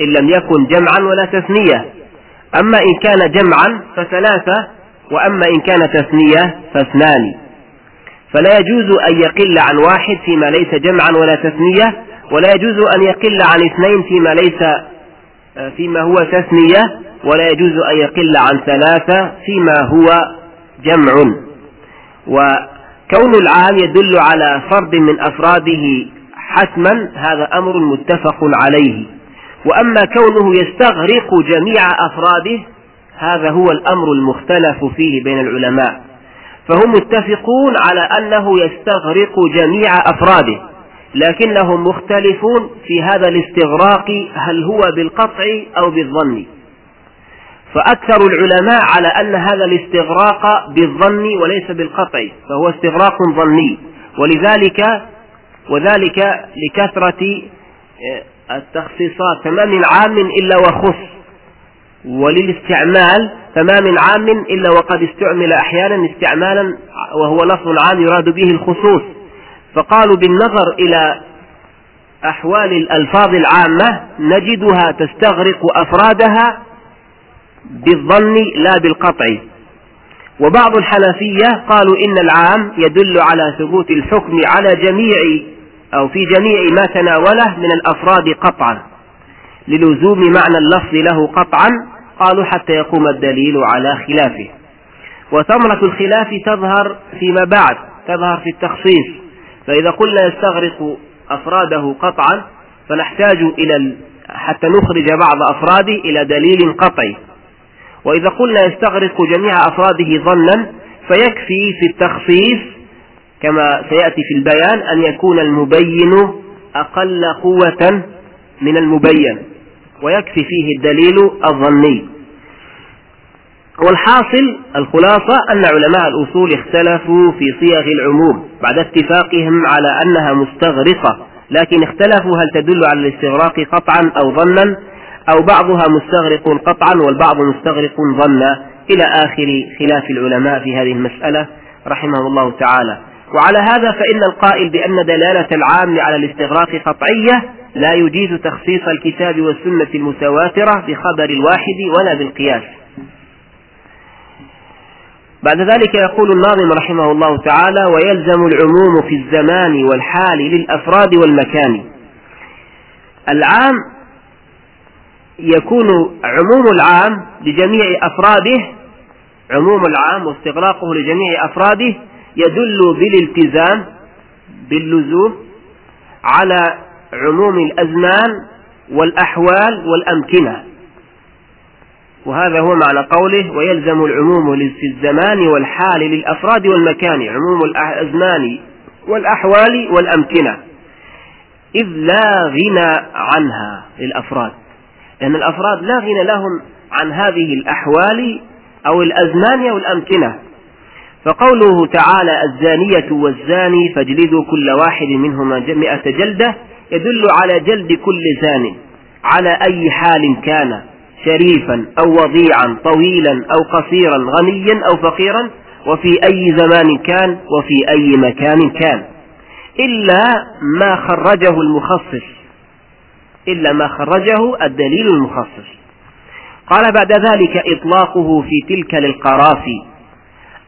إن لم يكن جمعا ولا تثنية. أما إن كان جمعا فثلاثة وأما إن كان تثنية فاثنان. فلا يجوز أن يقل عن واحد فيما ليس جمعا ولا تثنية ولا يجوز أن يقل عن اثنين فيما ليس فيما هو تثنية ولا يجوز أن يقل عن ثلاثة فيما هو جمع. وكون العام يدل على فرد من أفراده حتما هذا أمر متفق عليه. وأما كونه يستغرق جميع أفراده هذا هو الأمر المختلف فيه بين العلماء. فهم متفقون على أنه يستغرق جميع أفراده لكنهم مختلفون في هذا الاستغراق هل هو بالقطع أو بالظن. فأكثر العلماء على أن هذا الاستغراق بالظن وليس بالقطع فهو استغراق ظني. ولذلك وذلك لكثرة آه، التخصيصات. فما من عام إلا وخص. وللاستعمال فما من عام إلا وقد استعمل أحيانا استعمالا وهو لفظ عام يراد به الخصوص. فقالوا بالنظر إلى أحوال الألفاظ العامة نجدها تستغرق أفرادها بالظن لا بالقطع. وبعض الحنفية قالوا إن العام يدل على ثبوت الحكم على جميع أو في جميع ما تناوله من الأفراد قطعا. للزوم معنى اللفظ له قطعا قالوا حتى يقوم الدليل على خلافه. وثمرة الخلاف تظهر فيما بعد تظهر في التخصيص. فإذا قلنا يستغرق أفراده قطعا فنحتاج إلى حتى نخرج بعض أفراده إلى دليل قطعي. وإذا قلنا يستغرق جميع أفراده ظنا فيكفي في التخصيص كما سيأتي في البيان أن يكون المبين أقل قوة من المبين ويكفي فيه الدليل الظني. والحاصل الخلاصة أن علماء الأصول اختلفوا في صيغ العموم بعد اتفاقهم على أنها مستغرقة لكن اختلفوا هل تدل على الاستغراق قطعا أو ظنا؟ أو بعضها مستغرق قطعا والبعض مستغرق ظنا. إلى آخر خلاف العلماء في هذه المسألة رحمه الله تعالى. وعلى هذا فإن القائل بأن دلالة العام على الاستغراق قطعية لا يجيز تخصيص الكتاب والسنة المتواترة بخبر الواحد ولا بالقياس. بعد ذلك يقول الناظم رحمه الله تعالى ويلزم العموم في الزمان والحال للأفراد والمكان. العام يكون عموم العام لجميع أفراده عموم العام واستغراقه لجميع أفراده يدل بالالتزام باللزوم على عموم الأزمان والأحوال والأمكنة. وهذا هو معنى قوله ويلزم العموم في الزمان والحال للأفراد والمكان عموم الأزمان والأحوال والأمكنة. إذ لا غنى عنها للأفراد. لأن الأفراد لا غنى لهم عن هذه الأحوال أو الأزمان أو الأمكنة. فقوله تعالى الزانية والزاني فاجلدوا كل واحد منهما مئة جلدة يدل على جلد كل زان على أي حال كان شريفا أو وضيعا طويلا أو قصيرا غنيا أو فقيرا وفي أي زمان كان وفي أي مكان كان. إلا ما خرجه المخصص إلا ما خرجه الدليل المخصص. قال بعد ذلك إطلاقه في تلك للقرافي.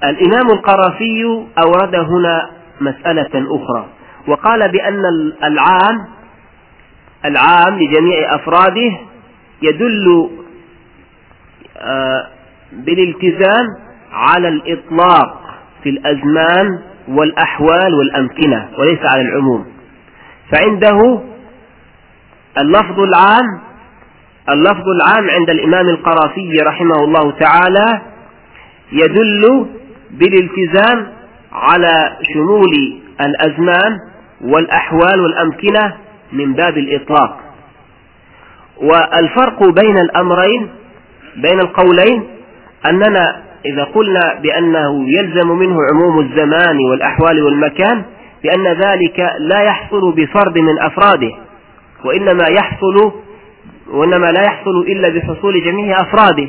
الإمام القرافي أورد هنا مسألة أخرى. وقال بأن العام العام لجميع أفراده يدل آه، بالالتزام على الإطلاق في الأزمان والأحوال والأمكنة وليس على العموم. فعنده اللفظ العام اللفظ العام عند الإمام القرافي رحمه الله تعالى يدل بالالتزام على شمول الأزمان والأحوال والأمكنة من باب الإطلاق. والفرق بين الأمرين بين القولين أننا إذا قلنا بأنه يلزم منه عموم الزمان والأحوال والمكان بأن ذلك لا يحصل بفرد من أفراده. وإنما يحصل وإنما لا يحصل إلا بحصول جميع أفراده.